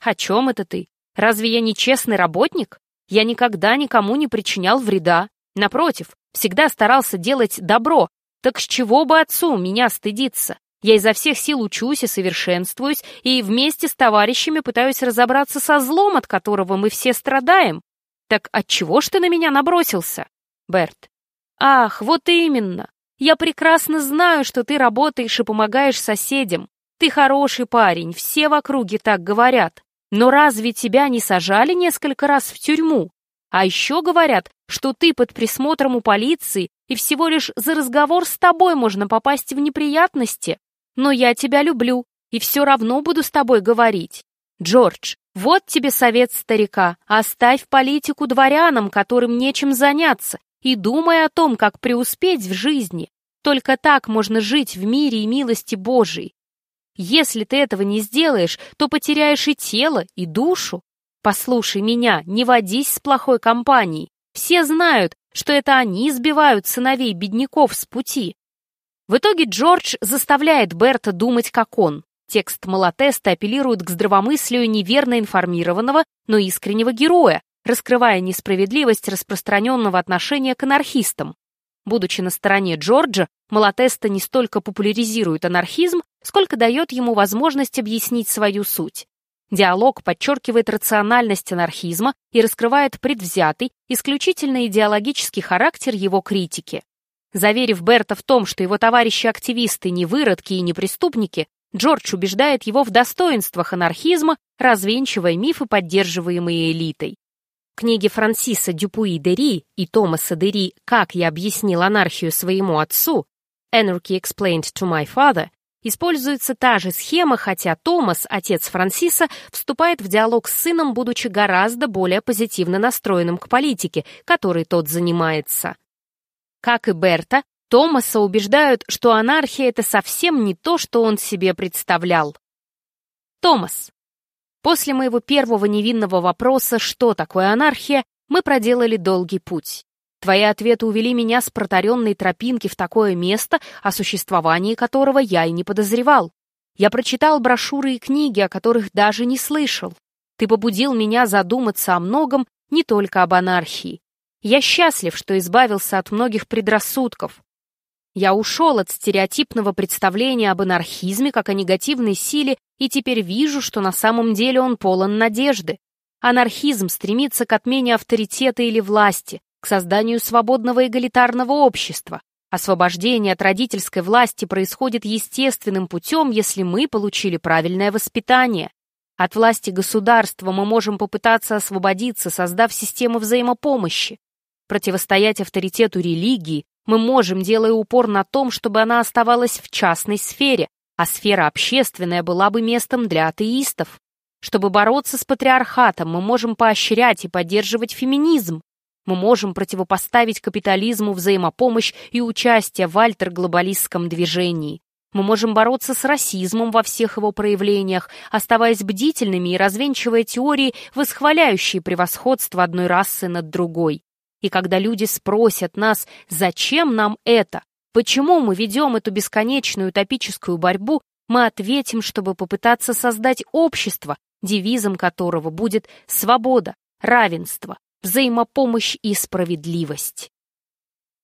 О чем это ты? Разве я не честный работник? Я никогда никому не причинял вреда. Напротив, всегда старался делать добро. Так с чего бы отцу меня стыдиться? Я изо всех сил учусь и совершенствуюсь, и вместе с товарищами пытаюсь разобраться со злом, от которого мы все страдаем. «Так отчего ж ты на меня набросился?» Берт. «Ах, вот именно. Я прекрасно знаю, что ты работаешь и помогаешь соседям. Ты хороший парень, все в округе так говорят. Но разве тебя не сажали несколько раз в тюрьму? А еще говорят, что ты под присмотром у полиции, и всего лишь за разговор с тобой можно попасть в неприятности. Но я тебя люблю, и все равно буду с тобой говорить. Джордж, вот тебе совет старика. Оставь политику дворянам, которым нечем заняться, и думай о том, как преуспеть в жизни. Только так можно жить в мире и милости Божией. Если ты этого не сделаешь, то потеряешь и тело, и душу. Послушай меня, не водись с плохой компанией. Все знают, что это они избивают сыновей бедняков с пути. В итоге Джордж заставляет Берта думать, как он. Текст Малатеста апеллирует к здравомыслию неверно информированного, но искреннего героя, раскрывая несправедливость распространенного отношения к анархистам. Будучи на стороне Джорджа, Малатеста не столько популяризирует анархизм, сколько дает ему возможность объяснить свою суть. Диалог подчеркивает рациональность анархизма и раскрывает предвзятый, исключительно идеологический характер его критики. Заверив Берта в том, что его товарищи-активисты не выродки и не преступники, Джордж убеждает его в достоинствах анархизма, развенчивая мифы, поддерживаемые элитой. В книге Франсиса Дюпуи Дери и Томаса Дери «Как я объяснил анархию своему отцу» Anarchy Explained to My Father используется та же схема, хотя Томас, отец Франсиса, вступает в диалог с сыном, будучи гораздо более позитивно настроенным к политике, которой тот занимается. Как и Берта, Томаса убеждают, что анархия — это совсем не то, что он себе представлял. Томас. После моего первого невинного вопроса «Что такое анархия?», мы проделали долгий путь. Твои ответы увели меня с протаренной тропинки в такое место, о существовании которого я и не подозревал. Я прочитал брошюры и книги, о которых даже не слышал. Ты побудил меня задуматься о многом, не только об анархии. Я счастлив, что избавился от многих предрассудков. Я ушел от стереотипного представления об анархизме как о негативной силе и теперь вижу, что на самом деле он полон надежды. Анархизм стремится к отмене авторитета или власти, к созданию свободного эгалитарного общества. Освобождение от родительской власти происходит естественным путем, если мы получили правильное воспитание. От власти государства мы можем попытаться освободиться, создав систему взаимопомощи. Противостоять авторитету религии мы можем, делая упор на том, чтобы она оставалась в частной сфере, а сфера общественная была бы местом для атеистов. Чтобы бороться с патриархатом, мы можем поощрять и поддерживать феминизм. Мы можем противопоставить капитализму взаимопомощь и участие в альтерглобалистском движении. Мы можем бороться с расизмом во всех его проявлениях, оставаясь бдительными и развенчивая теории, восхваляющие превосходство одной расы над другой. И когда люди спросят нас, зачем нам это, почему мы ведем эту бесконечную утопическую борьбу, мы ответим, чтобы попытаться создать общество, девизом которого будет свобода, равенство, взаимопомощь и справедливость.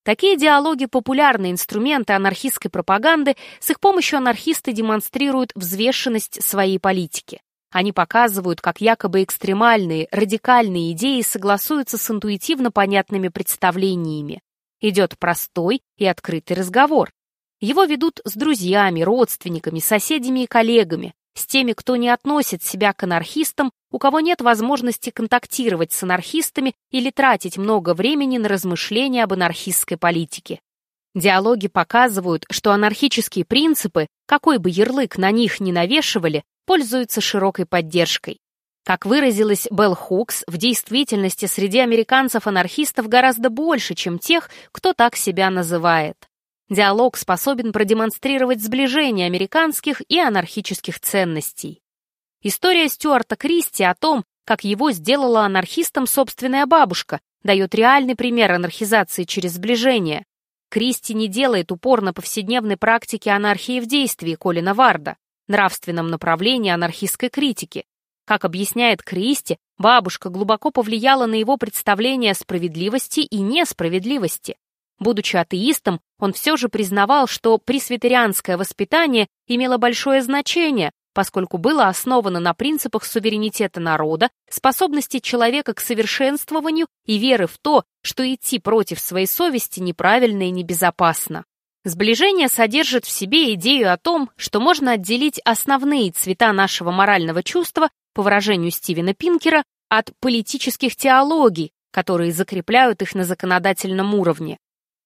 Такие диалоги – популярные инструменты анархистской пропаганды, с их помощью анархисты демонстрируют взвешенность своей политики. Они показывают, как якобы экстремальные, радикальные идеи согласуются с интуитивно понятными представлениями. Идет простой и открытый разговор. Его ведут с друзьями, родственниками, соседями и коллегами, с теми, кто не относит себя к анархистам, у кого нет возможности контактировать с анархистами или тратить много времени на размышления об анархистской политике. Диалоги показывают, что анархические принципы, какой бы ярлык на них ни навешивали, пользуются широкой поддержкой. Как выразилась Белл Хукс, в действительности среди американцев-анархистов гораздо больше, чем тех, кто так себя называет. Диалог способен продемонстрировать сближение американских и анархических ценностей. История Стюарта Кристи о том, как его сделала анархистом собственная бабушка, дает реальный пример анархизации через сближение. Кристи не делает упор на повседневной практике анархии в действии Колина Варда нравственном направлении анархистской критики. Как объясняет Кристи, бабушка глубоко повлияла на его представление о справедливости и несправедливости. Будучи атеистом, он все же признавал, что пресвитерианское воспитание имело большое значение, поскольку было основано на принципах суверенитета народа, способности человека к совершенствованию и веры в то, что идти против своей совести неправильно и небезопасно. Сближение содержит в себе идею о том, что можно отделить основные цвета нашего морального чувства, по выражению Стивена Пинкера, от политических теологий, которые закрепляют их на законодательном уровне.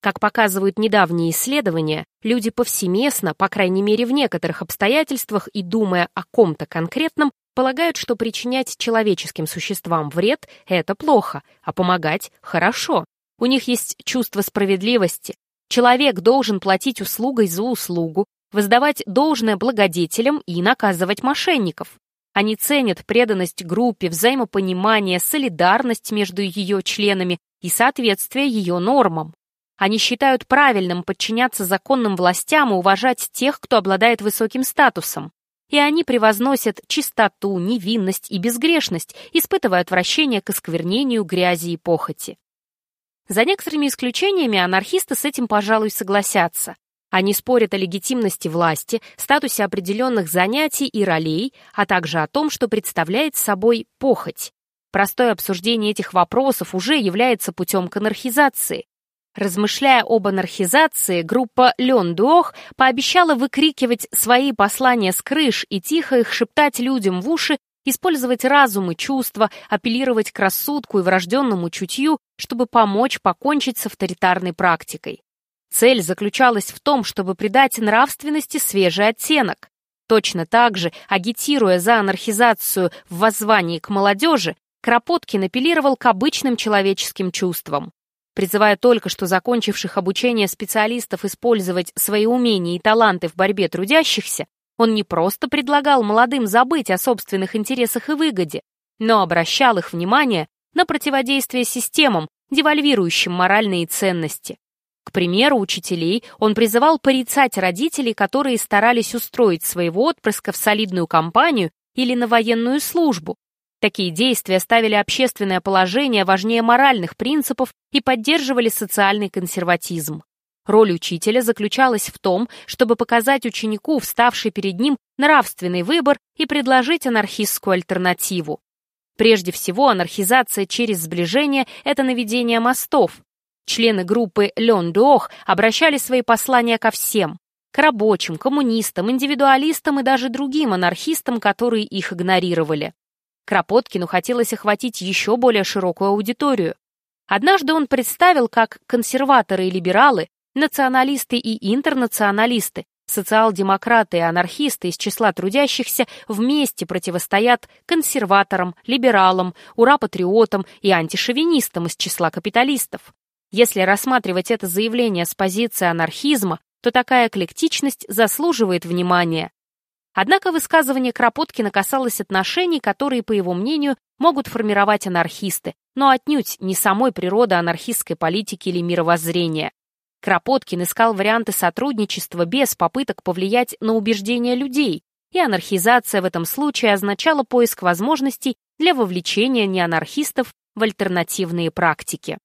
Как показывают недавние исследования, люди повсеместно, по крайней мере в некоторых обстоятельствах и думая о ком-то конкретном, полагают, что причинять человеческим существам вред – это плохо, а помогать – хорошо. У них есть чувство справедливости, Человек должен платить услугой за услугу, воздавать должное благодетелям и наказывать мошенников. Они ценят преданность группе, взаимопонимание, солидарность между ее членами и соответствие ее нормам. Они считают правильным подчиняться законным властям и уважать тех, кто обладает высоким статусом. И они превозносят чистоту, невинность и безгрешность, испытывая отвращение к осквернению, грязи и похоти. За некоторыми исключениями анархисты с этим, пожалуй, согласятся. Они спорят о легитимности власти, статусе определенных занятий и ролей, а также о том, что представляет собой похоть. Простое обсуждение этих вопросов уже является путем к анархизации. Размышляя об анархизации, группа Лен Дуох пообещала выкрикивать свои послания с крыш и тихо их шептать людям в уши использовать разум и чувства, апеллировать к рассудку и врожденному чутью, чтобы помочь покончить с авторитарной практикой. Цель заключалась в том, чтобы придать нравственности свежий оттенок. Точно так же, агитируя за анархизацию в воззвании к молодежи, Кропоткин апеллировал к обычным человеческим чувствам. Призывая только что закончивших обучение специалистов использовать свои умения и таланты в борьбе трудящихся, он не просто предлагал молодым забыть о собственных интересах и выгоде, но обращал их внимание на противодействие системам, девальвирующим моральные ценности. К примеру, учителей он призывал порицать родителей, которые старались устроить своего отпрыска в солидную компанию или на военную службу. Такие действия ставили общественное положение важнее моральных принципов и поддерживали социальный консерватизм. Роль учителя заключалась в том, чтобы показать ученику, вставший перед ним, нравственный выбор и предложить анархистскую альтернативу. Прежде всего, анархизация через сближение – это наведение мостов. Члены группы Лен Дуох обращали свои послания ко всем – к рабочим, коммунистам, индивидуалистам и даже другим анархистам, которые их игнорировали. Кропоткину хотелось охватить еще более широкую аудиторию. Однажды он представил, как консерваторы и либералы Националисты и интернационалисты, социал-демократы и анархисты из числа трудящихся вместе противостоят консерваторам, либералам, ура-патриотам и антишовинистам из числа капиталистов. Если рассматривать это заявление с позиции анархизма, то такая эклектичность заслуживает внимания. Однако высказывание Кропоткина касалось отношений, которые, по его мнению, могут формировать анархисты, но отнюдь не самой природы анархистской политики или мировоззрения. Кропоткин искал варианты сотрудничества без попыток повлиять на убеждения людей, и анархизация в этом случае означала поиск возможностей для вовлечения неанархистов в альтернативные практики.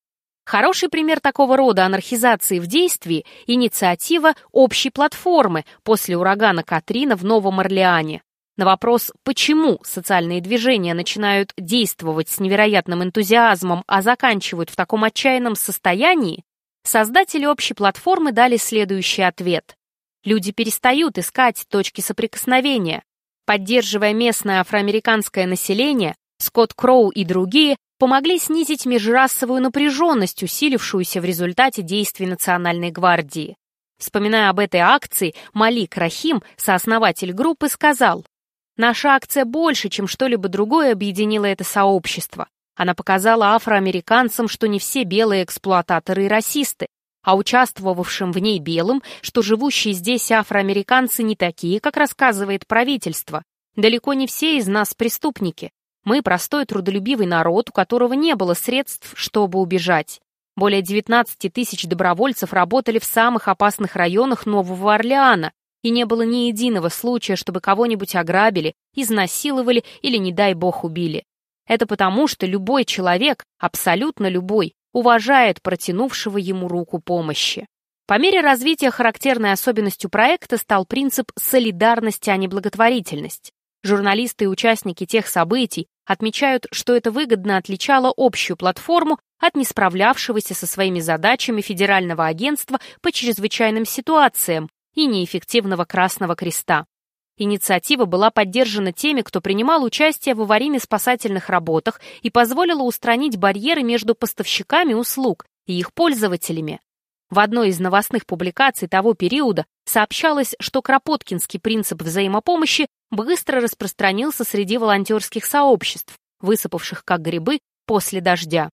Хороший пример такого рода анархизации в действии – инициатива общей платформы после урагана Катрина в Новом Орлеане. На вопрос, почему социальные движения начинают действовать с невероятным энтузиазмом, а заканчивают в таком отчаянном состоянии, Создатели общей платформы дали следующий ответ. Люди перестают искать точки соприкосновения. Поддерживая местное афроамериканское население, Скотт Кроу и другие помогли снизить межрасовую напряженность, усилившуюся в результате действий Национальной гвардии. Вспоминая об этой акции, Малик Рахим, сооснователь группы, сказал, «Наша акция больше, чем что-либо другое объединила это сообщество. Она показала афроамериканцам, что не все белые эксплуататоры и расисты, а участвовавшим в ней белым, что живущие здесь афроамериканцы не такие, как рассказывает правительство. Далеко не все из нас преступники. Мы простой трудолюбивый народ, у которого не было средств, чтобы убежать. Более 19 тысяч добровольцев работали в самых опасных районах Нового Орлеана, и не было ни единого случая, чтобы кого-нибудь ограбили, изнасиловали или, не дай бог, убили. Это потому, что любой человек, абсолютно любой, уважает протянувшего ему руку помощи. По мере развития характерной особенностью проекта стал принцип солидарности, а не благотворительность. Журналисты и участники тех событий отмечают, что это выгодно отличало общую платформу от не справлявшегося со своими задачами Федерального агентства по чрезвычайным ситуациям и неэффективного Красного Креста. Инициатива была поддержана теми, кто принимал участие в аварийно-спасательных работах и позволила устранить барьеры между поставщиками услуг и их пользователями. В одной из новостных публикаций того периода сообщалось, что Кропоткинский принцип взаимопомощи быстро распространился среди волонтерских сообществ, высыпавших как грибы после дождя.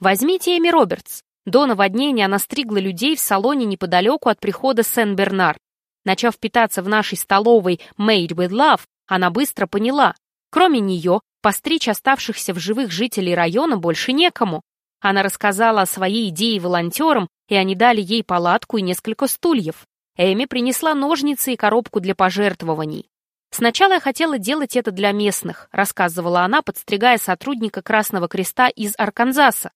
Возьмите Эми Робертс. До наводнения она стригла людей в салоне неподалеку от прихода Сен-Бернар. Начав питаться в нашей столовой Made with Love, она быстро поняла, кроме нее, постричь оставшихся в живых жителей района больше некому. Она рассказала о своей идее волонтерам, и они дали ей палатку и несколько стульев. Эми принесла ножницы и коробку для пожертвований. «Сначала я хотела делать это для местных», рассказывала она, подстригая сотрудника Красного Креста из Арканзаса.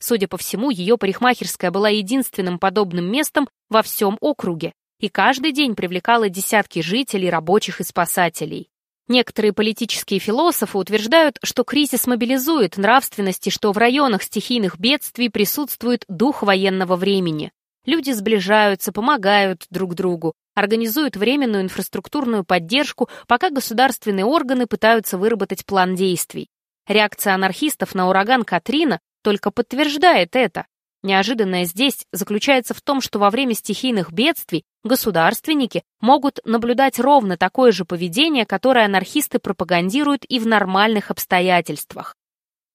Судя по всему, ее парикмахерская была единственным подобным местом во всем округе и каждый день привлекала десятки жителей, рабочих и спасателей. Некоторые политические философы утверждают, что кризис мобилизует нравственность и что в районах стихийных бедствий присутствует дух военного времени. Люди сближаются, помогают друг другу, организуют временную инфраструктурную поддержку, пока государственные органы пытаются выработать план действий. Реакция анархистов на ураган Катрина только подтверждает это. Неожиданное здесь заключается в том, что во время стихийных бедствий государственники могут наблюдать ровно такое же поведение, которое анархисты пропагандируют и в нормальных обстоятельствах.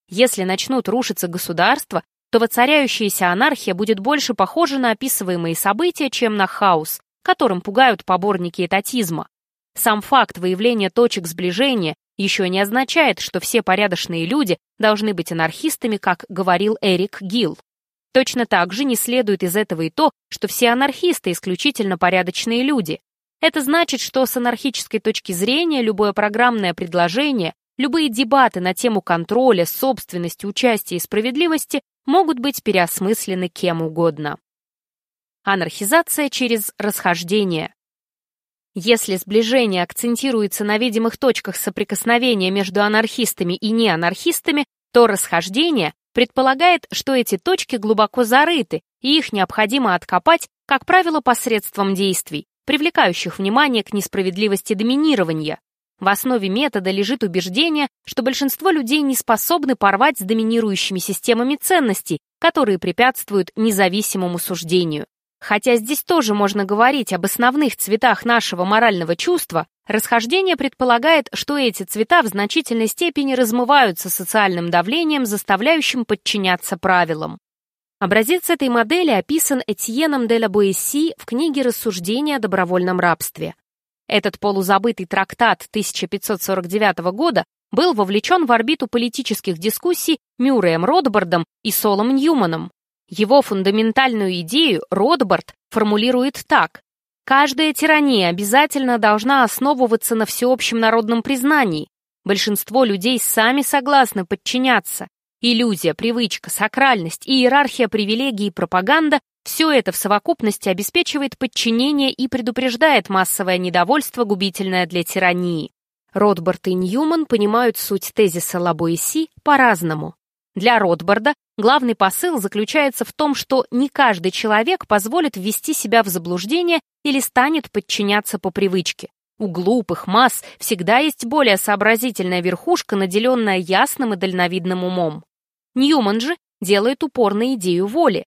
Если начнут рушиться государства, то воцаряющаяся анархия будет больше похожа на описываемые события, чем на хаос, которым пугают поборники этатизма. Сам факт выявления точек сближения еще не означает, что все порядочные люди должны быть анархистами, как говорил Эрик Гилл. Точно так же не следует из этого и то, что все анархисты исключительно порядочные люди. Это значит, что с анархической точки зрения любое программное предложение, любые дебаты на тему контроля, собственности, участия и справедливости могут быть переосмыслены кем угодно. Анархизация через расхождение. Если сближение акцентируется на видимых точках соприкосновения между анархистами и неанархистами, то расхождение предполагает, что эти точки глубоко зарыты, и их необходимо откопать, как правило, посредством действий, привлекающих внимание к несправедливости доминирования. В основе метода лежит убеждение, что большинство людей не способны порвать с доминирующими системами ценностей, которые препятствуют независимому суждению. Хотя здесь тоже можно говорить об основных цветах нашего морального чувства, расхождение предполагает, что эти цвета в значительной степени размываются социальным давлением, заставляющим подчиняться правилам. Образец этой модели описан Этьеном де ла Боэсси в книге «Рассуждения о добровольном рабстве». Этот полузабытый трактат 1549 года был вовлечен в орбиту политических дискуссий Мюрреем Ротбардом и Солом Ньюманом. Его фундаментальную идею Ротбард формулирует так. Каждая тирания обязательно должна основываться на всеобщем народном признании. Большинство людей сами согласны подчиняться. Иллюзия, привычка, сакральность, иерархия привилегий и пропаганда – все это в совокупности обеспечивает подчинение и предупреждает массовое недовольство, губительное для тирании. Ротбард и Ньюман понимают суть тезиса Лабуэси по-разному. Для Ротбарда главный посыл заключается в том, что не каждый человек позволит ввести себя в заблуждение или станет подчиняться по привычке. У глупых масс всегда есть более сообразительная верхушка, наделенная ясным и дальновидным умом. Ньюман же делает упор на идею воли.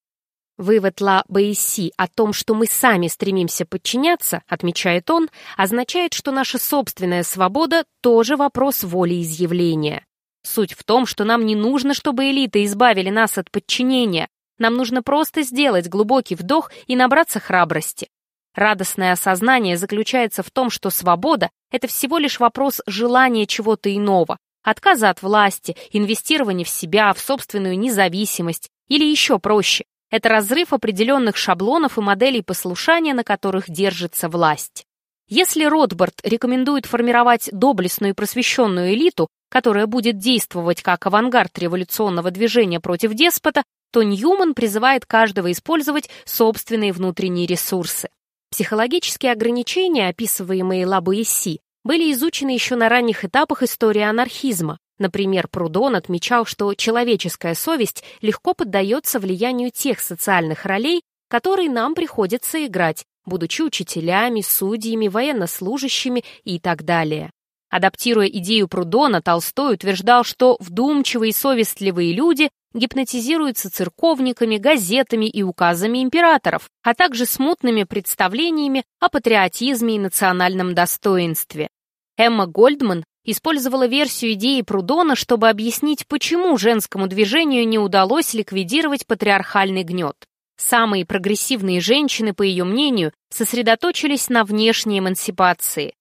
Вывод Ла Баиси о том, что мы сами стремимся подчиняться, отмечает он, означает, что наша собственная свобода тоже вопрос воли изъявления. Суть в том, что нам не нужно, чтобы элиты избавили нас от подчинения. Нам нужно просто сделать глубокий вдох и набраться храбрости. Радостное осознание заключается в том, что свобода — это всего лишь вопрос желания чего-то иного, отказа от власти, инвестирования в себя, в собственную независимость, или еще проще. Это разрыв определенных шаблонов и моделей послушания, на которых держится власть. Если Ротбард рекомендует формировать доблестную и просвещенную элиту, которая будет действовать как авангард революционного движения против деспота, то Ньюман призывает каждого использовать собственные внутренние ресурсы. Психологические ограничения, описываемые Лабуэсси, были изучены еще на ранних этапах истории анархизма. Например, Прудон отмечал, что человеческая совесть легко поддается влиянию тех социальных ролей, которые нам приходится играть, будучи учителями, судьями, военнослужащими и так далее. Адаптируя идею Прудона, Толстой утверждал, что вдумчивые и совестливые люди гипнотизируются церковниками, газетами и указами императоров, а также смутными представлениями о патриотизме и национальном достоинстве. Эмма Гольдман использовала версию идеи Прудона, чтобы объяснить, почему женскому движению не удалось ликвидировать патриархальный гнет. Самые прогрессивные женщины, по ее мнению, сосредоточились на внешней эмансипации.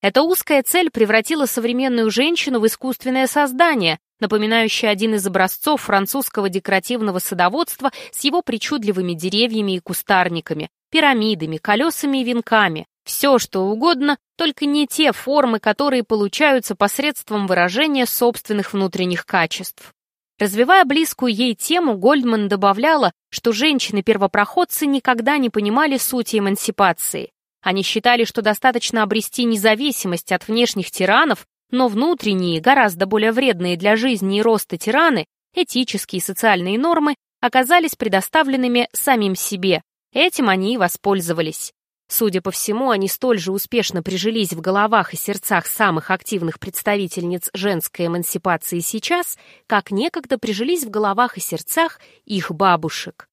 Эта узкая цель превратила современную женщину в искусственное создание, напоминающее один из образцов французского декоративного садоводства с его причудливыми деревьями и кустарниками, пирамидами, колесами и венками. Все, что угодно, только не те формы, которые получаются посредством выражения собственных внутренних качеств. Развивая близкую ей тему, Гольдман добавляла, что женщины-первопроходцы никогда не понимали сути эмансипации. Они считали, что достаточно обрести независимость от внешних тиранов, но внутренние, гораздо более вредные для жизни и роста тираны, этические и социальные нормы, оказались предоставленными самим себе. Этим они и воспользовались. Судя по всему, они столь же успешно прижились в головах и сердцах самых активных представительниц женской эмансипации сейчас, как некогда прижились в головах и сердцах их бабушек.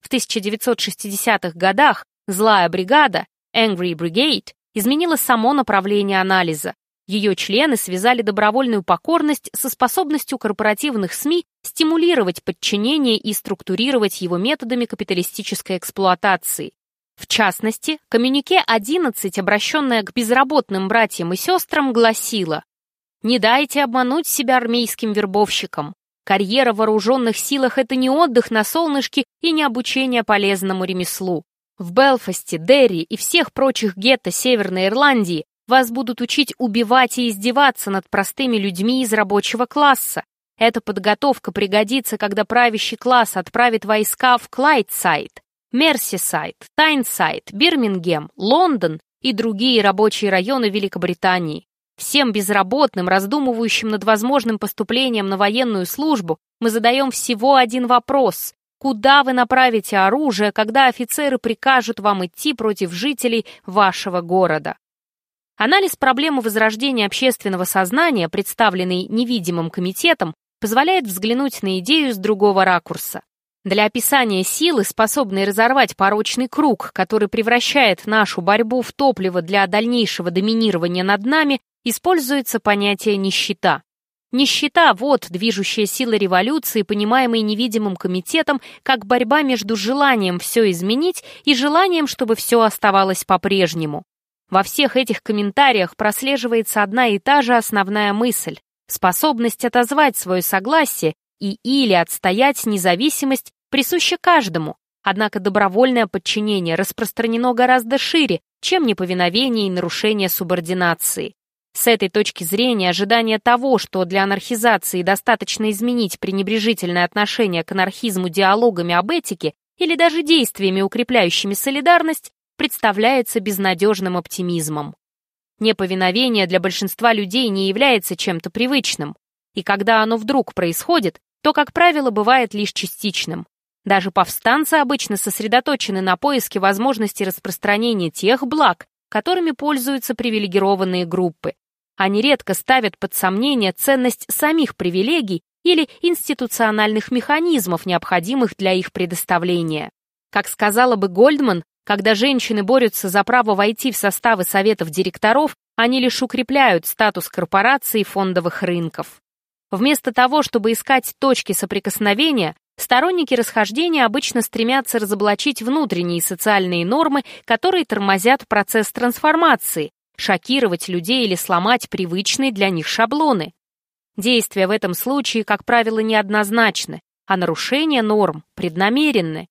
В 1960-х годах «Злая бригада» Angry Brigade изменила само направление анализа. Ее члены связали добровольную покорность со способностью корпоративных СМИ стимулировать подчинение и структурировать его методами капиталистической эксплуатации. В частности, коммюнике 11, обращенное к безработным братьям и сестрам, гласило «Не дайте обмануть себя армейским вербовщикам. Карьера в вооруженных силах — это не отдых на солнышке и не обучение полезному ремеслу. В Белфасте, Дерри и всех прочих гетто Северной Ирландии вас будут учить убивать и издеваться над простыми людьми из рабочего класса. Эта подготовка пригодится, когда правящий класс отправит войска в Клайдсайд, Мерсисайд, Тайнсайд, Бирмингем, Лондон и другие рабочие районы Великобритании. Всем безработным, раздумывающим над возможным поступлением на военную службу, мы задаем всего один вопрос. Куда вы направите оружие, когда офицеры прикажут вам идти против жителей вашего города? Анализ проблемы возрождения общественного сознания, представленный невидимым комитетом, позволяет взглянуть на идею с другого ракурса. Для описания силы, способной разорвать порочный круг, который превращает нашу борьбу в топливо для дальнейшего доминирования над нами, используется понятие «нищета». Нищета – вот движущая сила революции, понимаемой невидимым комитетом как борьба между желанием все изменить и желанием, чтобы все оставалось по-прежнему. Во всех этих комментариях прослеживается одна и та же основная мысль – способность отозвать свое согласие и или отстоять независимость присуща каждому, однако добровольное подчинение распространено гораздо шире, чем неповиновение и нарушение субординации. С этой точки зрения ожидание того, что для анархизации достаточно изменить пренебрежительное отношение к анархизму диалогами об этике или даже действиями, укрепляющими солидарность, представляется безнадежным оптимизмом. Неповиновение для большинства людей не является чем-то привычным, и когда оно вдруг происходит, то, как правило, бывает лишь частичным. Даже повстанцы обычно сосредоточены на поиске возможности распространения тех благ, которыми пользуются привилегированные группы. Они редко ставят под сомнение ценность самих привилегий или институциональных механизмов, необходимых для их предоставления. Как сказала бы Гольдман, когда женщины борются за право войти в составы советов директоров, они лишь укрепляют статус корпораций и фондовых рынков. Вместо того, чтобы искать точки соприкосновения, сторонники расхождения обычно стремятся разоблачить внутренние социальные нормы, которые тормозят процесс трансформации, шокировать людей или сломать привычные для них шаблоны. Действия в этом случае, как правило, неоднозначны, а нарушения норм преднамеренны.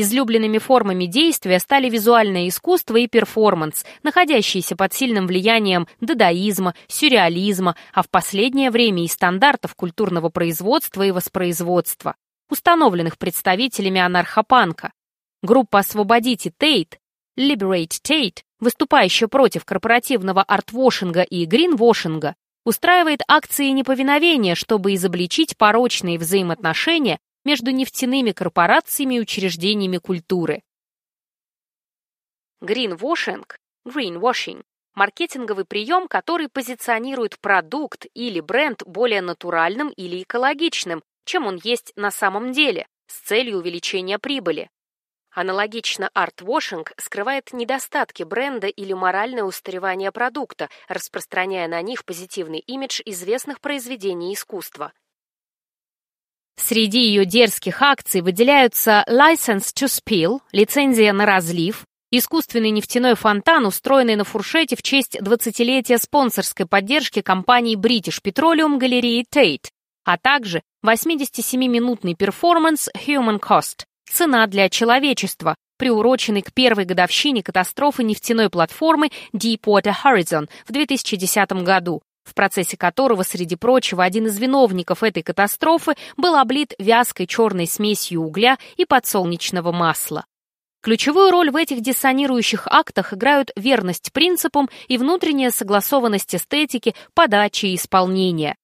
Излюбленными формами действия стали визуальное искусство и перформанс, находящиеся под сильным влиянием дадаизма, сюрреализма, а в последнее время и стандартов культурного производства и воспроизводства, установленных представителями анархопанка. Группа «Освободите Тейт» Liberate Tate, выступающая против корпоративного артвошинга и гринвошинга, устраивает акции неповиновения, чтобы изобличить порочные взаимоотношения между нефтяными корпорациями и учреждениями культуры. Гринвошинг, greenwashing – маркетинговый прием, который позиционирует продукт или бренд более натуральным или экологичным, чем он есть на самом деле, с целью увеличения прибыли. Аналогично артвошинг скрывает недостатки бренда или моральное устаревание продукта, распространяя на них позитивный имидж известных произведений искусства. Среди ее дерзких акций выделяются License to Spill, лицензия на разлив, искусственный нефтяной фонтан, устроенный на фуршете в честь 20-летия спонсорской поддержки компании British Petroleum галереи Tate, а также 87-минутный перформанс Human Cost – цена для человечества, приуроченный к первой годовщине катастрофы нефтяной платформы Deepwater Horizon в 2010 году, в процессе которого, среди прочего, один из виновников этой катастрофы был облит вязкой черной смесью угля и подсолнечного масла. Ключевую роль в этих диссонирующих актах играют верность принципам и внутренняя согласованность эстетики, подачи и исполнения.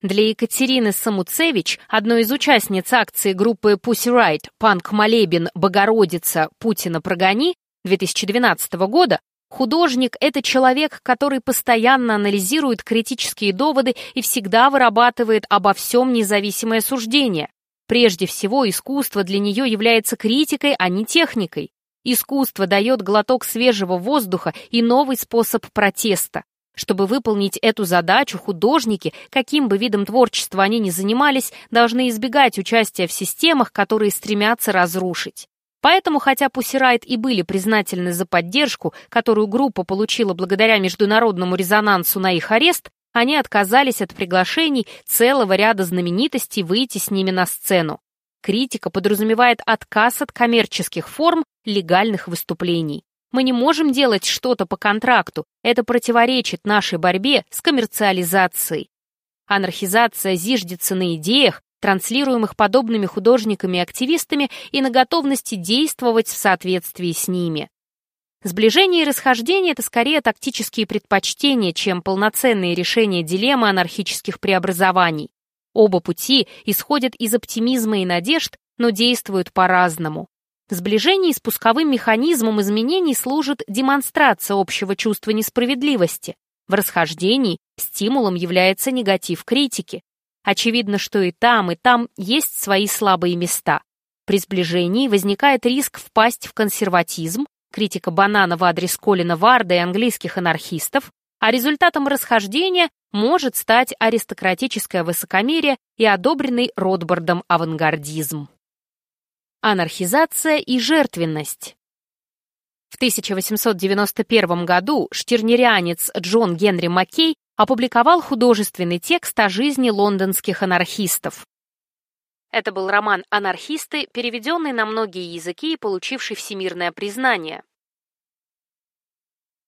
Для Екатерины Самуцевич, одной из участниц акции группы Pussy Riot «Панк-молебен Богородица Путина прогони» 2012 года, Художник — это человек, который постоянно анализирует критические доводы и всегда вырабатывает обо всем независимое суждение. Прежде всего, искусство для нее является критикой, а не техникой. Искусство дает глоток свежего воздуха и новый способ протеста. Чтобы выполнить эту задачу, художники, каким бы видом творчества они ни занимались, должны избегать участия в системах, которые стремятся разрушить. Поэтому, хотя Пусирайт и были признательны за поддержку, которую группа получила благодаря международному резонансу на их арест, они отказались от приглашений целого ряда знаменитостей выйти с ними на сцену. Критика подразумевает отказ от коммерческих форм легальных выступлений. Мы не можем делать что-то по контракту, это противоречит нашей борьбе с коммерциализацией. Анархизация зиждется на идеях, транслируемых подобными художниками и активистами, и на готовности действовать в соответствии с ними. Сближение и расхождение – это скорее тактические предпочтения, чем полноценные решения дилеммы анархических преобразований. Оба пути исходят из оптимизма и надежд, но действуют по-разному. В сближении с пусковым механизмом изменений служит демонстрация общего чувства несправедливости. В расхождении стимулом является негатив критики. Очевидно, что и там, и там есть свои слабые места. При сближении возникает риск впасть в консерватизм, критика банана в адрес Колина Варда и английских анархистов, а результатом расхождения может стать аристократическое высокомерие и одобренный Ротбардом авангардизм. Анархизация и жертвенность. В 1891 году штернерианец Джон Генри Маккей опубликовал художественный текст о жизни лондонских анархистов. Это был роман «Анархисты», переведенный на многие языки и получивший всемирное признание.